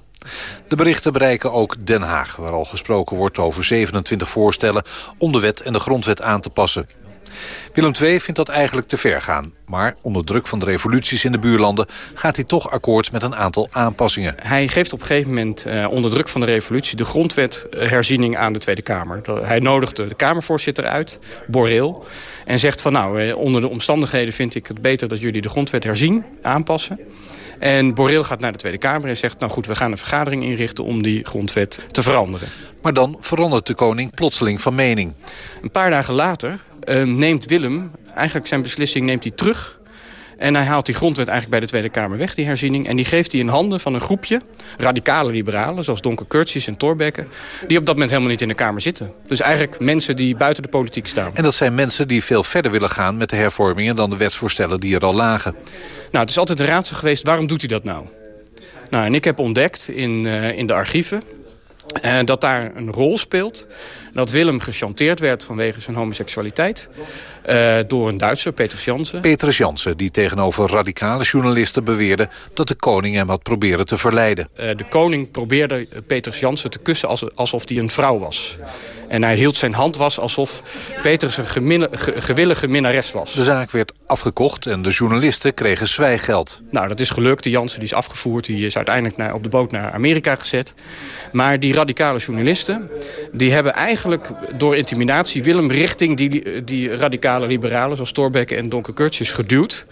De berichten bereiken ook Den Haag, waar al gesproken wordt over 27 voorstellen om de wet en de grondwet aan te passen. Willem II vindt dat eigenlijk te ver gaan. Maar onder druk van de revoluties in de buurlanden... gaat hij toch akkoord met een aantal aanpassingen. Hij geeft op een gegeven moment uh, onder druk van de revolutie... de grondwetherziening aan de Tweede Kamer. Hij nodigt de Kamervoorzitter uit, Borreel... en zegt van nou, onder de omstandigheden vind ik het beter... dat jullie de grondwet herzien, aanpassen... En Borrell gaat naar de Tweede Kamer en zegt... nou goed, we gaan een vergadering inrichten om die grondwet te veranderen. Maar dan verandert de koning plotseling van mening. Een paar dagen later uh, neemt Willem, eigenlijk zijn beslissing neemt hij terug... En hij haalt die grondwet eigenlijk bij de Tweede Kamer weg, die herziening. En die geeft hij in handen van een groepje radicale liberalen... zoals Donker Curtis en Thorbecke... die op dat moment helemaal niet in de Kamer zitten. Dus eigenlijk mensen die buiten de politiek staan. En dat zijn mensen die veel verder willen gaan met de hervormingen... dan de wetsvoorstellen die er al lagen. Nou, het is altijd een raadsel geweest, waarom doet hij dat nou? Nou, en ik heb ontdekt in, uh, in de archieven... Uh, dat daar een rol speelt dat Willem gechanteerd werd vanwege zijn homoseksualiteit. Uh, door een Duitser, Petrus Jansen. Petrus Jansen, die tegenover radicale journalisten beweerde... dat de koning hem had proberen te verleiden. Uh, de koning probeerde Petrus Jansen te kussen alsof hij een vrouw was. En hij hield zijn hand was alsof Petrus een geminne, ge, gewillige minnares was. De zaak werd afgekocht en de journalisten kregen zwijggeld. Nou, dat is gelukt. De Jansen die is afgevoerd. Die is uiteindelijk naar, op de boot naar Amerika gezet. Maar die radicale journalisten... die hebben eigenlijk door intimidatie Willem richting die, die radicale liberalen... zoals Thorbecke en Donker Curtius geduwd.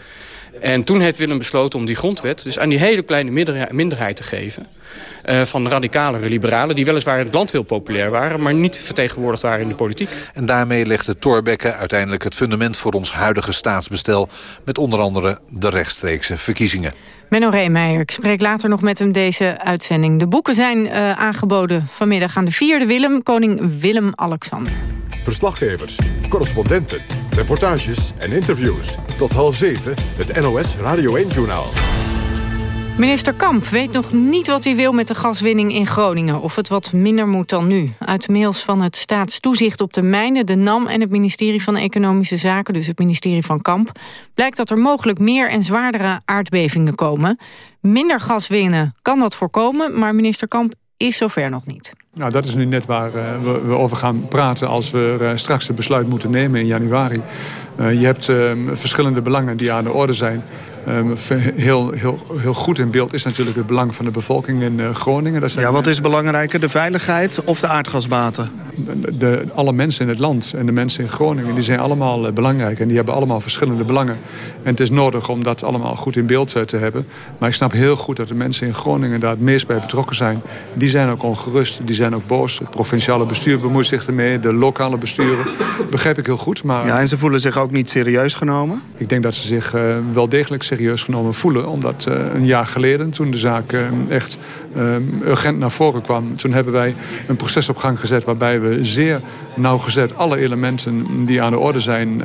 En toen heeft Willem besloten om die grondwet... dus aan die hele kleine minderheid te geven... Uh, van radicalere liberalen... die weliswaar in het land heel populair waren... maar niet vertegenwoordigd waren in de politiek. En daarmee legde Thorbecke uiteindelijk het fundament... voor ons huidige staatsbestel... met onder andere de rechtstreekse verkiezingen. Menno Reemeijer, ik spreek later nog met hem deze uitzending. De boeken zijn uh, aangeboden vanmiddag aan de vierde Willem... koning Willem-Alexander. Verslaggevers, correspondenten, reportages en interviews. Tot half zeven, het NOS Radio 1-journaal. Minister Kamp weet nog niet wat hij wil met de gaswinning in Groningen. Of het wat minder moet dan nu. Uit mails van het staatstoezicht op de mijnen, de NAM... en het ministerie van Economische Zaken, dus het ministerie van Kamp... blijkt dat er mogelijk meer en zwaardere aardbevingen komen. Minder gas winnen kan dat voorkomen, maar minister Kamp is zover nog niet. Nou, dat is nu net waar uh, we, we, over gaan praten als we uh, straks het besluit moeten nemen in januari. Uh, je hebt verschillende belangen die aan de orde zijn. Um, heel, heel, heel goed in beeld is natuurlijk het belang van de bevolking in uh, Groningen. Dat ja, wat is belangrijker, de veiligheid of de aardgasbaten? De, de, alle mensen in het land en de mensen in Groningen... die zijn allemaal uh, belangrijk en die hebben allemaal verschillende belangen. En het is nodig om dat allemaal goed in beeld uh, te hebben. Maar ik snap heel goed dat de mensen in Groningen daar het meest bij betrokken zijn. Die zijn ook ongerust, die zijn ook boos. Het provinciale bestuur bemoeit zich ermee, de lokale besturen. Begrijp ik heel goed, maar... Ja, en ze voelen zich ook niet serieus genomen? Ik denk dat ze zich wel degelijk serieus genomen voelen. Omdat uh, een jaar geleden, toen de zaak uh, echt uh, urgent naar voren kwam... toen hebben wij een proces op gang gezet waarbij we zeer nauwgezet alle elementen die aan de orde zijn,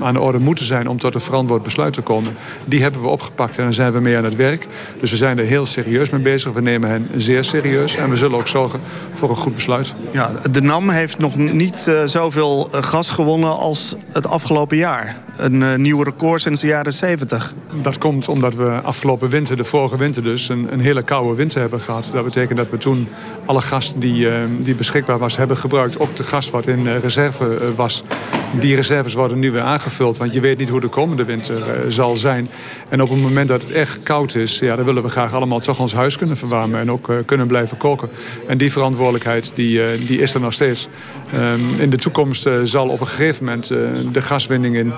aan de orde moeten zijn om tot een verantwoord besluit te komen. Die hebben we opgepakt en daar zijn we mee aan het werk. Dus we zijn er heel serieus mee bezig. We nemen hen zeer serieus en we zullen ook zorgen voor een goed besluit. Ja, de NAM heeft nog niet zoveel gas gewonnen als het afgelopen jaar. Een nieuw record sinds de jaren 70. Dat komt omdat we afgelopen winter, de vorige winter dus, een, een hele koude winter hebben gehad. Dat betekent dat we toen alle gas die, uh, die beschikbaar was hebben gebruikt. Ook de gas wat in reserve was. Die reserves worden nu weer aangevuld, want je weet niet hoe de komende winter zal zijn. En op het moment dat het echt koud is, ja, dan willen we graag allemaal toch ons huis kunnen verwarmen en ook kunnen blijven koken. En die verantwoordelijkheid die, die is er nog steeds. Um, in de toekomst zal op een gegeven moment de gaswinning in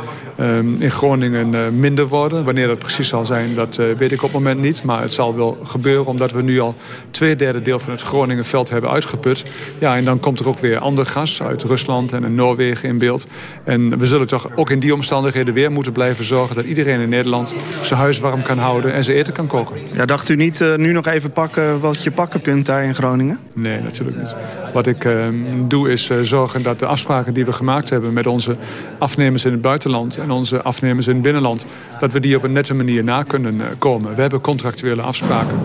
in Groningen minder worden. Wanneer dat precies zal zijn, dat weet ik op het moment niet. Maar het zal wel gebeuren omdat we nu al twee derde deel van het Groningenveld hebben uitgeput. Ja, en dan komt er ook weer ander gas uit Rusland en Noorwegen in beeld. En we zullen toch ook in die omstandigheden weer moeten blijven zorgen... dat iedereen in Nederland zijn huis warm kan houden en zijn eten kan koken. Ja, dacht u niet uh, nu nog even pakken wat je pakken kunt daar in Groningen? Nee, natuurlijk niet. Wat ik uh, doe is uh, zorgen dat de afspraken die we gemaakt hebben... met onze afnemers in het buitenland en onze afnemers in het binnenland... dat we die op een manier na kunnen komen. We hebben contractuele afspraken.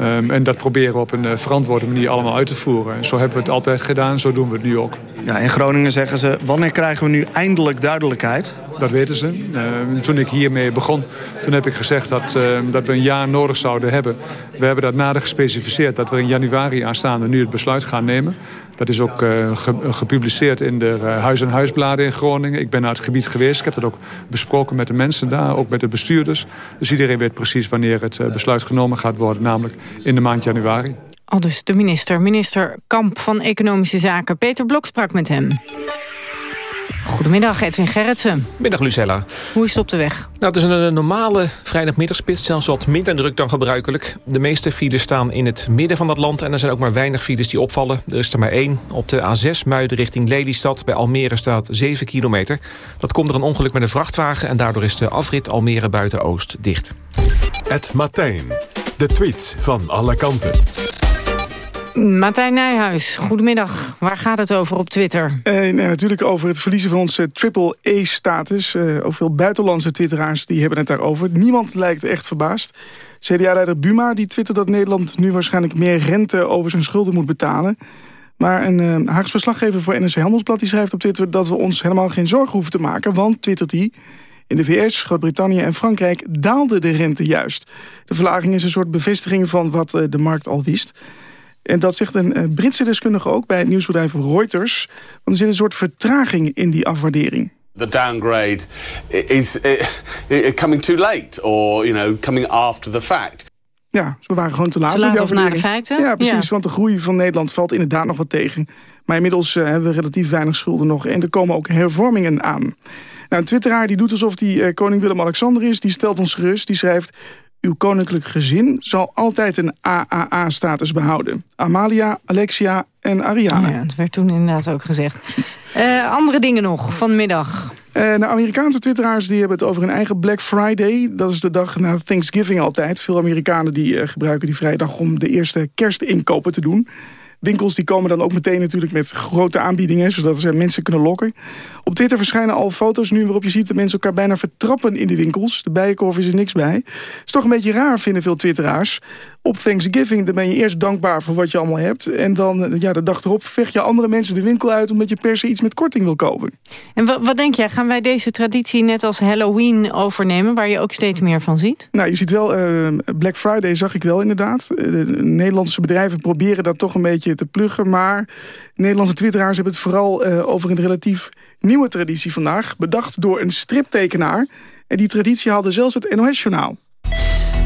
Um, en dat proberen we op een verantwoorde manier allemaal uit te voeren. En zo hebben we het altijd gedaan, zo doen we het nu ook. Ja, in Groningen zeggen ze, wanneer krijgen we nu eindelijk duidelijkheid? Dat weten ze. Uh, toen ik hiermee begon, toen heb ik gezegd dat, uh, dat we een jaar nodig zouden hebben. We hebben dat nader gespecificeerd dat we in januari aanstaande nu het besluit gaan nemen. Dat is ook ge gepubliceerd in de huis- en huisbladen in Groningen. Ik ben naar het gebied geweest. Ik heb dat ook besproken met de mensen daar, ook met de bestuurders. Dus iedereen weet precies wanneer het besluit genomen gaat worden, namelijk in de maand januari. Al dus de minister, minister Kamp van Economische Zaken. Peter Blok sprak met hem. Goedemiddag, Edwin Gerritsen. Middag, Lucella. Hoe is het op de weg? Nou, het is een normale vrijdagmiddagspits, zelfs wat minder druk dan gebruikelijk. De meeste files staan in het midden van het land... en er zijn ook maar weinig files die opvallen. Er is er maar één. Op de A6 Muiden richting Lelystad. Bij Almere staat 7 kilometer. Dat komt er een ongeluk met een vrachtwagen... en daardoor is de afrit Almere buiten Oost dicht. Ed Martijn. De tweets van alle kanten. Martijn Nijhuis, goedemiddag. Waar gaat het over op Twitter? Eh, nee, natuurlijk over het verliezen van onze triple-E-status. Uh, ook veel buitenlandse twitteraars die hebben het daarover. Niemand lijkt echt verbaasd. CDA-leider Buma die twittert dat Nederland nu waarschijnlijk meer rente over zijn schulden moet betalen. Maar een uh, Haags verslaggever voor NRC Handelsblad die schrijft op Twitter dat we ons helemaal geen zorgen hoeven te maken. Want, twittert hij, in de VS, Groot-Brittannië en Frankrijk daalde de rente juist. De verlaging is een soort bevestiging van wat uh, de markt al wist. En dat zegt een uh, Britse deskundige ook bij het nieuwsbedrijf Reuters. Want er zit een soort vertraging in die afwaardering. The downgrade is uh, coming too late or you know, coming after the fact. Ja, we waren gewoon te laat. Te laat of na de feiten? Ja, precies, ja. want de groei van Nederland valt inderdaad nog wat tegen. Maar inmiddels uh, hebben we relatief weinig schulden nog. En er komen ook hervormingen aan. Nou, een twitteraar die doet alsof hij uh, koning Willem-Alexander is. Die stelt ons gerust. Die schrijft... Uw koninklijk gezin zal altijd een AAA-status behouden. Amalia, Alexia en Ariana. Ja, dat werd toen inderdaad ook gezegd. Uh, <laughs> andere dingen nog vanmiddag. Uh, de Amerikaanse twitteraars die hebben het over hun eigen Black Friday. Dat is de dag na Thanksgiving altijd. Veel Amerikanen die, uh, gebruiken die vrijdag om de eerste kerstinkopen te doen. Winkels die komen dan ook meteen natuurlijk met grote aanbiedingen... zodat ze mensen kunnen lokken. Op Twitter verschijnen al foto's nu waarop je ziet... dat mensen elkaar bijna vertrappen in de winkels. De bijenkorf is er niks bij. is toch een beetje raar, vinden veel twitteraars. Op Thanksgiving dan ben je eerst dankbaar voor wat je allemaal hebt. En dan ja, de dag erop vecht je andere mensen de winkel uit... omdat je per se iets met korting wil kopen. En wat, wat denk jij? Gaan wij deze traditie net als Halloween overnemen... waar je ook steeds meer van ziet? Nou, je ziet wel, uh, Black Friday zag ik wel inderdaad. De Nederlandse bedrijven proberen dat toch een beetje te pluggen. Maar Nederlandse twitteraars hebben het vooral uh, over een relatief nieuwe traditie vandaag. Bedacht door een striptekenaar. En die traditie haalde zelfs het NOS-journaal.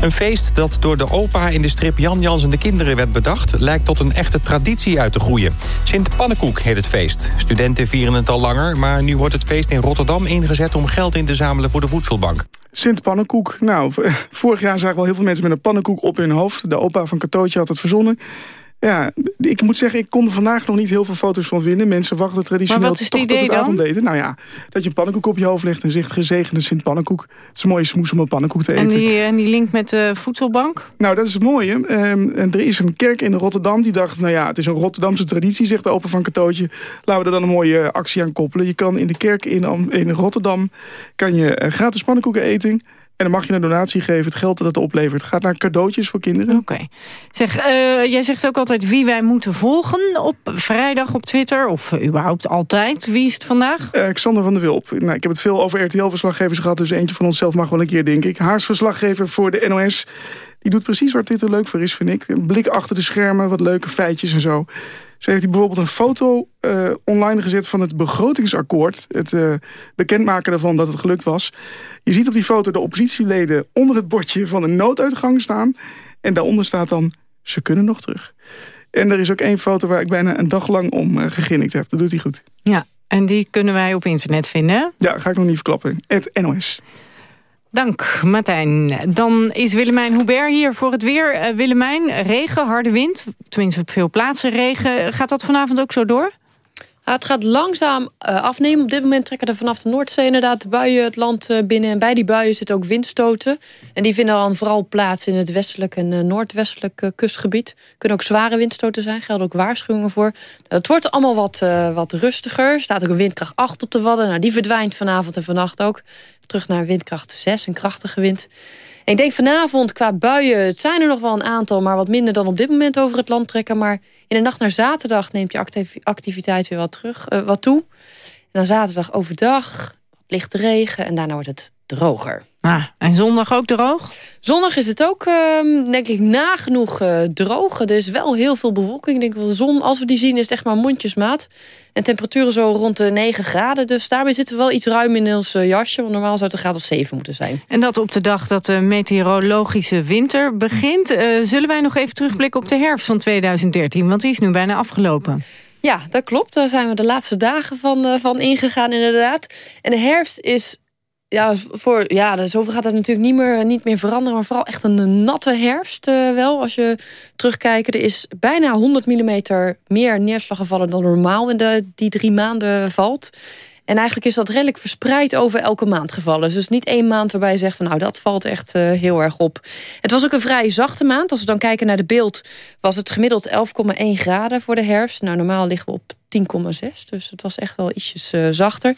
Een feest dat door de opa in de strip Jan Jans en de kinderen werd bedacht... lijkt tot een echte traditie uit te groeien. Sint Pannenkoek heet het feest. Studenten vieren het al langer, maar nu wordt het feest in Rotterdam ingezet... om geld in te zamelen voor de voedselbank. Sint Pannenkoek. Nou, <laughs> vorig jaar zagen we al heel veel mensen met een pannenkoek op hun hoofd. De opa van Katootje had het verzonnen. Ja, ik moet zeggen, ik kon er vandaag nog niet heel veel foto's van vinden. Mensen wachten traditioneel maar wat is toch tot het avondeten. Nou ja, dat je een pannenkoek op je hoofd legt en zegt gezegende Sint Pannenkoek. Het is een mooie smoes om een pannenkoek te eten. En die, en die link met de voedselbank? Nou, dat is het mooie. Ehm, en er is een kerk in Rotterdam die dacht... nou ja, het is een Rotterdamse traditie, zegt de open van Katootje. Laten we er dan een mooie eh, actie aan koppelen. Je kan in de kerk in, in Rotterdam kan je eh, gratis pannenkoeken eten... En dan mag je een donatie geven. Het geld dat het oplevert gaat naar cadeautjes voor kinderen. Oké. Zeg, eh, jij zegt ook altijd wie wij moeten volgen op vrijdag op Twitter. Of überhaupt altijd. Wie is het vandaag? Eh, Xander van der Wulp. Nou, ik heb het veel over RTL-verslaggevers gehad... dus eentje van onszelf mag wel een keer, denk ik. Haars verslaggever voor de NOS. Die doet precies waar Twitter leuk voor is, vind ik. Een blik achter de schermen, wat leuke feitjes en zo. Zo heeft hij bijvoorbeeld een foto eh, online gezet van het begrotingsakkoord. Het eh, bekendmaken ervan dat het gelukt was. Je ziet op die foto de oppositieleden onder het bordje van een nooduitgang staan. En daaronder staat dan, ze kunnen nog terug. En er is ook één foto waar ik bijna een dag lang om uh, geginnikt heb. Dat doet hij goed. Ja, en die kunnen wij op internet vinden. Ja, ga ik nog niet verklappen. Het NOS. Dank, Martijn. Dan is Willemijn Hubert hier voor het weer. Eh, Willemijn, regen, harde wind. Tenminste op veel plaatsen regen. Gaat dat vanavond ook zo door? Ja, het gaat langzaam uh, afnemen. Op dit moment trekken er vanaf de Noordzee inderdaad de buien het land uh, binnen. En bij die buien zitten ook windstoten. En die vinden dan vooral plaats in het westelijk en uh, noordwestelijk kustgebied. Kunnen ook zware windstoten zijn, gelden ook waarschuwingen voor. Nou, het wordt allemaal wat, wat rustiger. Er staat ook een windkracht 8 op de Wadden. Nou, die verdwijnt vanavond en vannacht ook. Terug naar windkracht 6, een krachtige wind. En ik denk vanavond qua buien, het zijn er nog wel een aantal... maar wat minder dan op dit moment over het land trekken. Maar in de nacht naar zaterdag neemt je activiteit weer wat, terug, uh, wat toe. En dan zaterdag overdag, lichte regen en daarna wordt het droger. Ah, en zondag ook droog? Zondag is het ook, uh, denk ik, nagenoeg uh, droog. Er is wel heel veel bewolking. Ik denk wel de zon, als we die zien, is het echt maar mondjesmaat. En temperaturen zo rond de 9 graden. Dus daarbij zitten we wel iets ruim in ons uh, jasje. Want normaal zou het een graad of 7 moeten zijn. En dat op de dag dat de meteorologische winter begint. Uh, zullen wij nog even terugblikken op de herfst van 2013? Want die is nu bijna afgelopen. Ja, dat klopt. Daar zijn we de laatste dagen van, van ingegaan inderdaad. En de herfst is ja, voor, ja, zoveel gaat het natuurlijk niet meer, niet meer veranderen. Maar vooral echt een natte herfst uh, wel. Als je terugkijkt, er is bijna 100 mm meer neerslag gevallen... dan normaal in de, die drie maanden valt. En eigenlijk is dat redelijk verspreid over elke maand gevallen. Dus niet één maand waarbij je zegt van nou dat valt echt uh, heel erg op. Het was ook een vrij zachte maand. Als we dan kijken naar de beeld was het gemiddeld 11,1 graden voor de herfst. Nou normaal liggen we op 10,6. Dus het was echt wel ietsjes uh, zachter.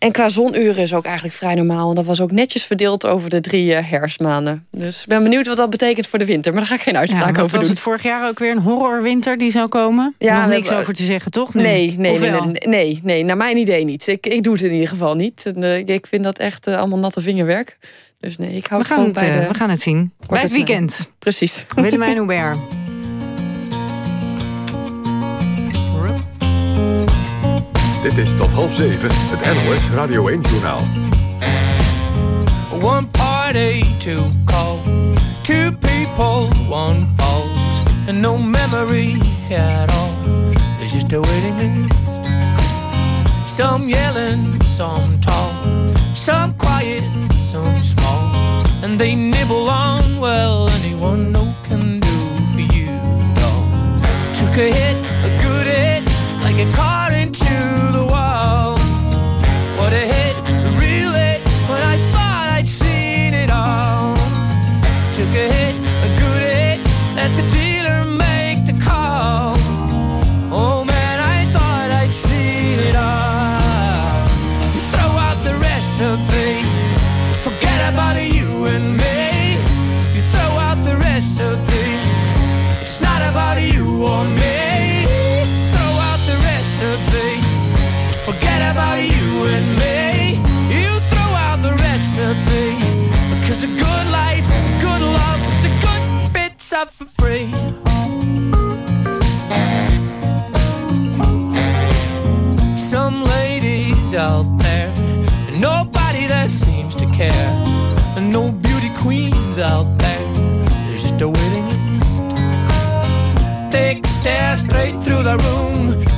En qua zonuren is ook eigenlijk vrij normaal. En dat was ook netjes verdeeld over de drie uh, herfstmaanden. Dus ik ben benieuwd wat dat betekent voor de winter. Maar daar ga ik geen uitspraak ja, over was doen. het vorig jaar ook weer een horrorwinter die zou komen? Ja, Nog niks we, over te zeggen, toch? Nu? Nee, nee, nee, nee, nee, nee, nee, naar mijn idee niet. Ik, ik doe het in ieder geval niet. En, uh, ik vind dat echt uh, allemaal natte vingerwerk. Dus nee, ik hou we het gaan gewoon het, bij de... We gaan het zien. Bij het weekend. Precies. Willemijn Hubert. <laughs> Dit is tot half zeven het NOS Radio 1-journaal. One party to call, two people, one and no memory at all. Just a waiting list. Some yelling, some tall, some quiet, some small, and they nibble on well anyone no can do for you. Dog. Took a hit, a good hit, like a car at the beach.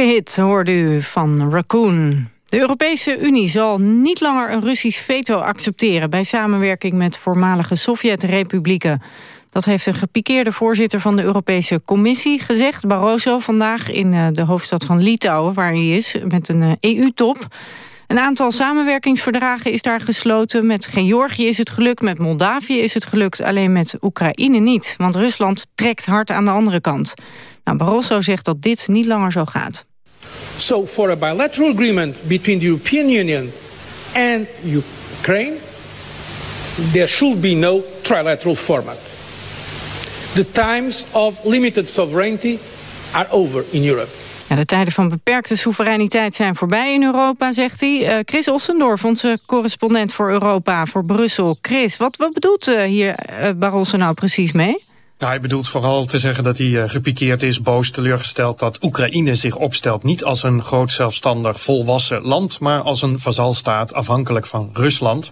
Hit hoorde u van Raccoon. De Europese Unie zal niet langer een Russisch veto accepteren... bij samenwerking met voormalige Sovjet-republieken. Dat heeft een gepikeerde voorzitter van de Europese Commissie gezegd... Barroso vandaag in eh, de hoofdstad van Litouwen, waar hij is... met een EU-top. Een aantal samenwerkingsverdragen is daar gesloten. Met Georgië is het gelukt, met Moldavië is het gelukt... alleen met Oekraïne niet, want Rusland trekt hard aan de andere kant. Nou, Barroso zegt dat dit niet langer zo gaat. So for a bilateral agreement between the European Union and Ukraine, there should be no trilateral format. The times of limited sovereignty are over in Europe. De tijden van beperkte soevereiniteit zijn voorbij in Europa, zegt hij. Eh, Chris Ossendorf, onze correspondent voor Europa, voor Brussel. Chris, wat, wat bedoelt uh, hier uh, Barroso nou precies mee? Nou, hij bedoelt vooral te zeggen dat hij uh, gepikeerd is, boos, teleurgesteld dat Oekraïne zich opstelt niet als een groot zelfstandig volwassen land, maar als een vazalstaat afhankelijk van Rusland.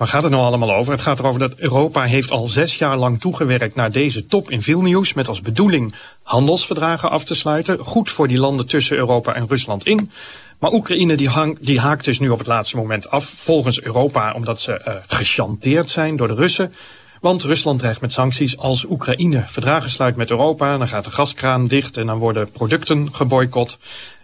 Waar gaat het nou allemaal over? Het gaat erover dat Europa heeft al zes jaar lang toegewerkt naar deze top in Vilnius met als bedoeling handelsverdragen af te sluiten. Goed voor die landen tussen Europa en Rusland in. Maar Oekraïne die, hang, die haakt dus nu op het laatste moment af, volgens Europa, omdat ze uh, gechanteerd zijn door de Russen. Want Rusland dreigt met sancties als Oekraïne verdragen sluit met Europa. Dan gaat de gaskraan dicht en dan worden producten geboycott.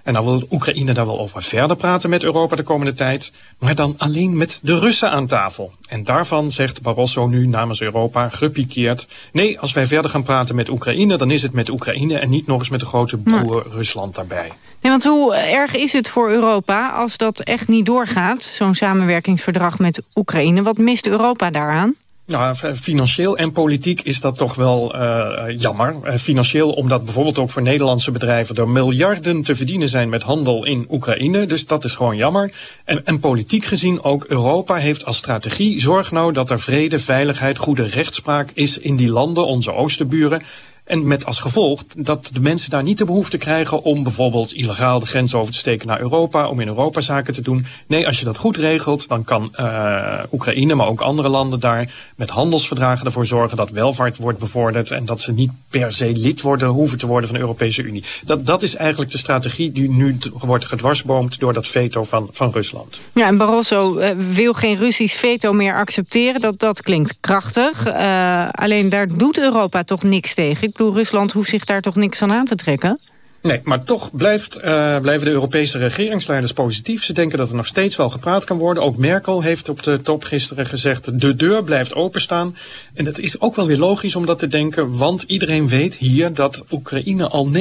En dan wil Oekraïne daar wel over verder praten met Europa de komende tijd. Maar dan alleen met de Russen aan tafel. En daarvan zegt Barroso nu namens Europa gepikeerd... nee, als wij verder gaan praten met Oekraïne... dan is het met Oekraïne en niet nog eens met de grote broer maar... Rusland daarbij. Nee, want hoe erg is het voor Europa als dat echt niet doorgaat... zo'n samenwerkingsverdrag met Oekraïne? Wat mist Europa daaraan? Nou, financieel en politiek is dat toch wel uh, jammer. Financieel omdat bijvoorbeeld ook voor Nederlandse bedrijven er miljarden te verdienen zijn met handel in Oekraïne. Dus dat is gewoon jammer. En, en politiek gezien ook Europa heeft als strategie zorg nou dat er vrede, veiligheid, goede rechtspraak is in die landen, onze oosterburen. En met als gevolg dat de mensen daar niet de behoefte krijgen om bijvoorbeeld illegaal de grens over te steken naar Europa, om in Europa zaken te doen. Nee, als je dat goed regelt, dan kan uh, Oekraïne, maar ook andere landen daar met handelsverdragen ervoor zorgen dat welvaart wordt bevorderd en dat ze niet per se lid worden, hoeven te worden van de Europese Unie. Dat, dat is eigenlijk de strategie die nu wordt gedwarsboomd door dat veto van, van Rusland. Ja, en Barroso uh, wil geen Russisch veto meer accepteren. Dat, dat klinkt krachtig. Uh, alleen daar doet Europa toch niks tegen. Bedoel, Rusland hoeft zich daar toch niks aan aan te trekken? Nee, maar toch blijft, uh, blijven de Europese regeringsleiders positief. Ze denken dat er nog steeds wel gepraat kan worden. Ook Merkel heeft op de top gisteren gezegd... de deur blijft openstaan. En dat is ook wel weer logisch om dat te denken... want iedereen weet hier dat Oekraïne al 90%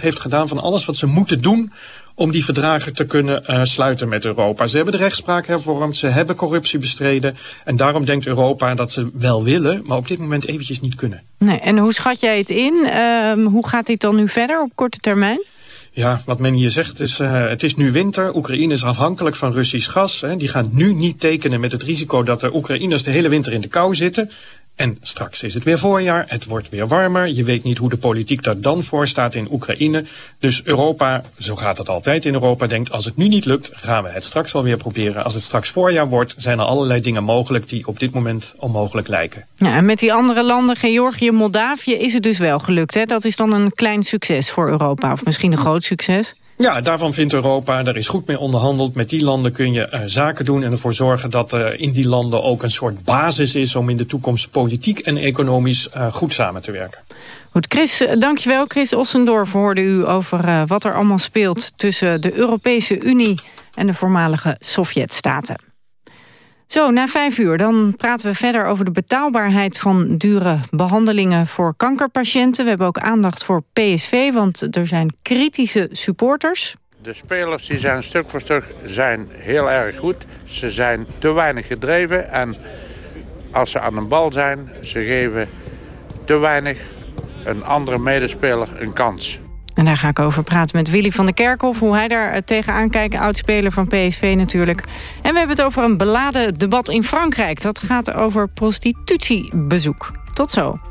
heeft gedaan... van alles wat ze moeten doen om die verdragen te kunnen uh, sluiten met Europa. Ze hebben de rechtspraak hervormd, ze hebben corruptie bestreden... en daarom denkt Europa dat ze wel willen, maar op dit moment eventjes niet kunnen. Nee, en hoe schat jij het in? Uh, hoe gaat dit dan nu verder op korte termijn? Ja, wat men hier zegt is, uh, het is nu winter. Oekraïne is afhankelijk van Russisch gas. Hè. Die gaan nu niet tekenen met het risico dat de Oekraïners de hele winter in de kou zitten. En straks is het weer voorjaar, het wordt weer warmer. Je weet niet hoe de politiek daar dan voor staat in Oekraïne. Dus Europa, zo gaat het altijd in Europa, denkt... als het nu niet lukt, gaan we het straks wel weer proberen. Als het straks voorjaar wordt, zijn er allerlei dingen mogelijk... die op dit moment onmogelijk lijken. Ja, en met die andere landen, Georgië, Moldavië, is het dus wel gelukt. Hè? Dat is dan een klein succes voor Europa, of misschien een groot succes. Ja, daarvan vindt Europa, daar is goed mee onderhandeld. Met die landen kun je uh, zaken doen en ervoor zorgen dat er uh, in die landen ook een soort basis is... om in de toekomst politiek en economisch uh, goed samen te werken. Goed, Chris, dankjewel. Chris Ossendorf hoorde u over wat er allemaal speelt... tussen de Europese Unie en de voormalige Sovjetstaten. Zo, na vijf uur dan praten we verder over de betaalbaarheid van dure behandelingen voor kankerpatiënten. We hebben ook aandacht voor PSV, want er zijn kritische supporters. De spelers die zijn stuk voor stuk zijn heel erg goed. Ze zijn te weinig gedreven en als ze aan de bal zijn, ze geven te weinig een andere medespeler een kans. En daar ga ik over praten met Willy van der Kerkhof. Hoe hij daar tegenaan kijkt. Oudspeler van PSV natuurlijk. En we hebben het over een beladen debat in Frankrijk. Dat gaat over prostitutiebezoek. Tot zo.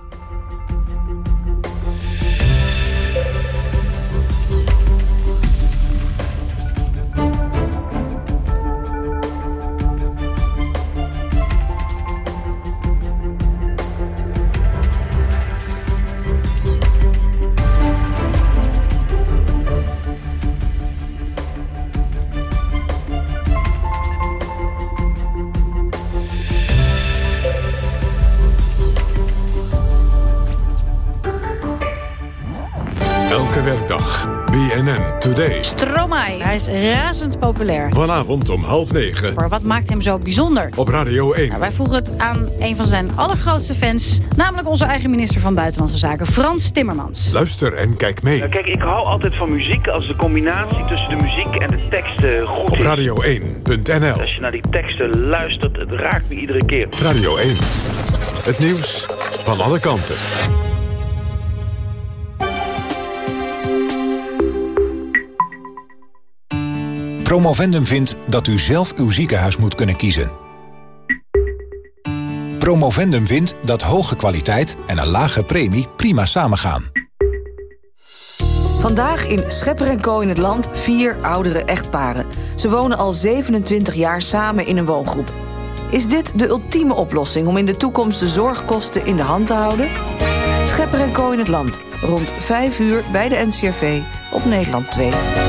Today. Stromae. Hij is razend populair. Vanavond om half negen. Maar wat maakt hem zo bijzonder? Op Radio 1. Nou, wij vroegen het aan een van zijn allergrootste fans. Namelijk onze eigen minister van Buitenlandse Zaken, Frans Timmermans. Luister en kijk mee. Nou, kijk, ik hou altijd van muziek als de combinatie tussen de muziek en de teksten goed Op is. radio1.nl. Als je naar die teksten luistert, het raakt me iedere keer. Radio 1. Het nieuws van alle kanten. Promovendum vindt dat u zelf uw ziekenhuis moet kunnen kiezen. Promovendum vindt dat hoge kwaliteit en een lage premie prima samengaan. Vandaag in Schepper Co in het Land vier oudere echtparen. Ze wonen al 27 jaar samen in een woongroep. Is dit de ultieme oplossing om in de toekomst de zorgkosten in de hand te houden? Schepper Co in het Land. Rond 5 uur bij de NCRV op Nederland 2.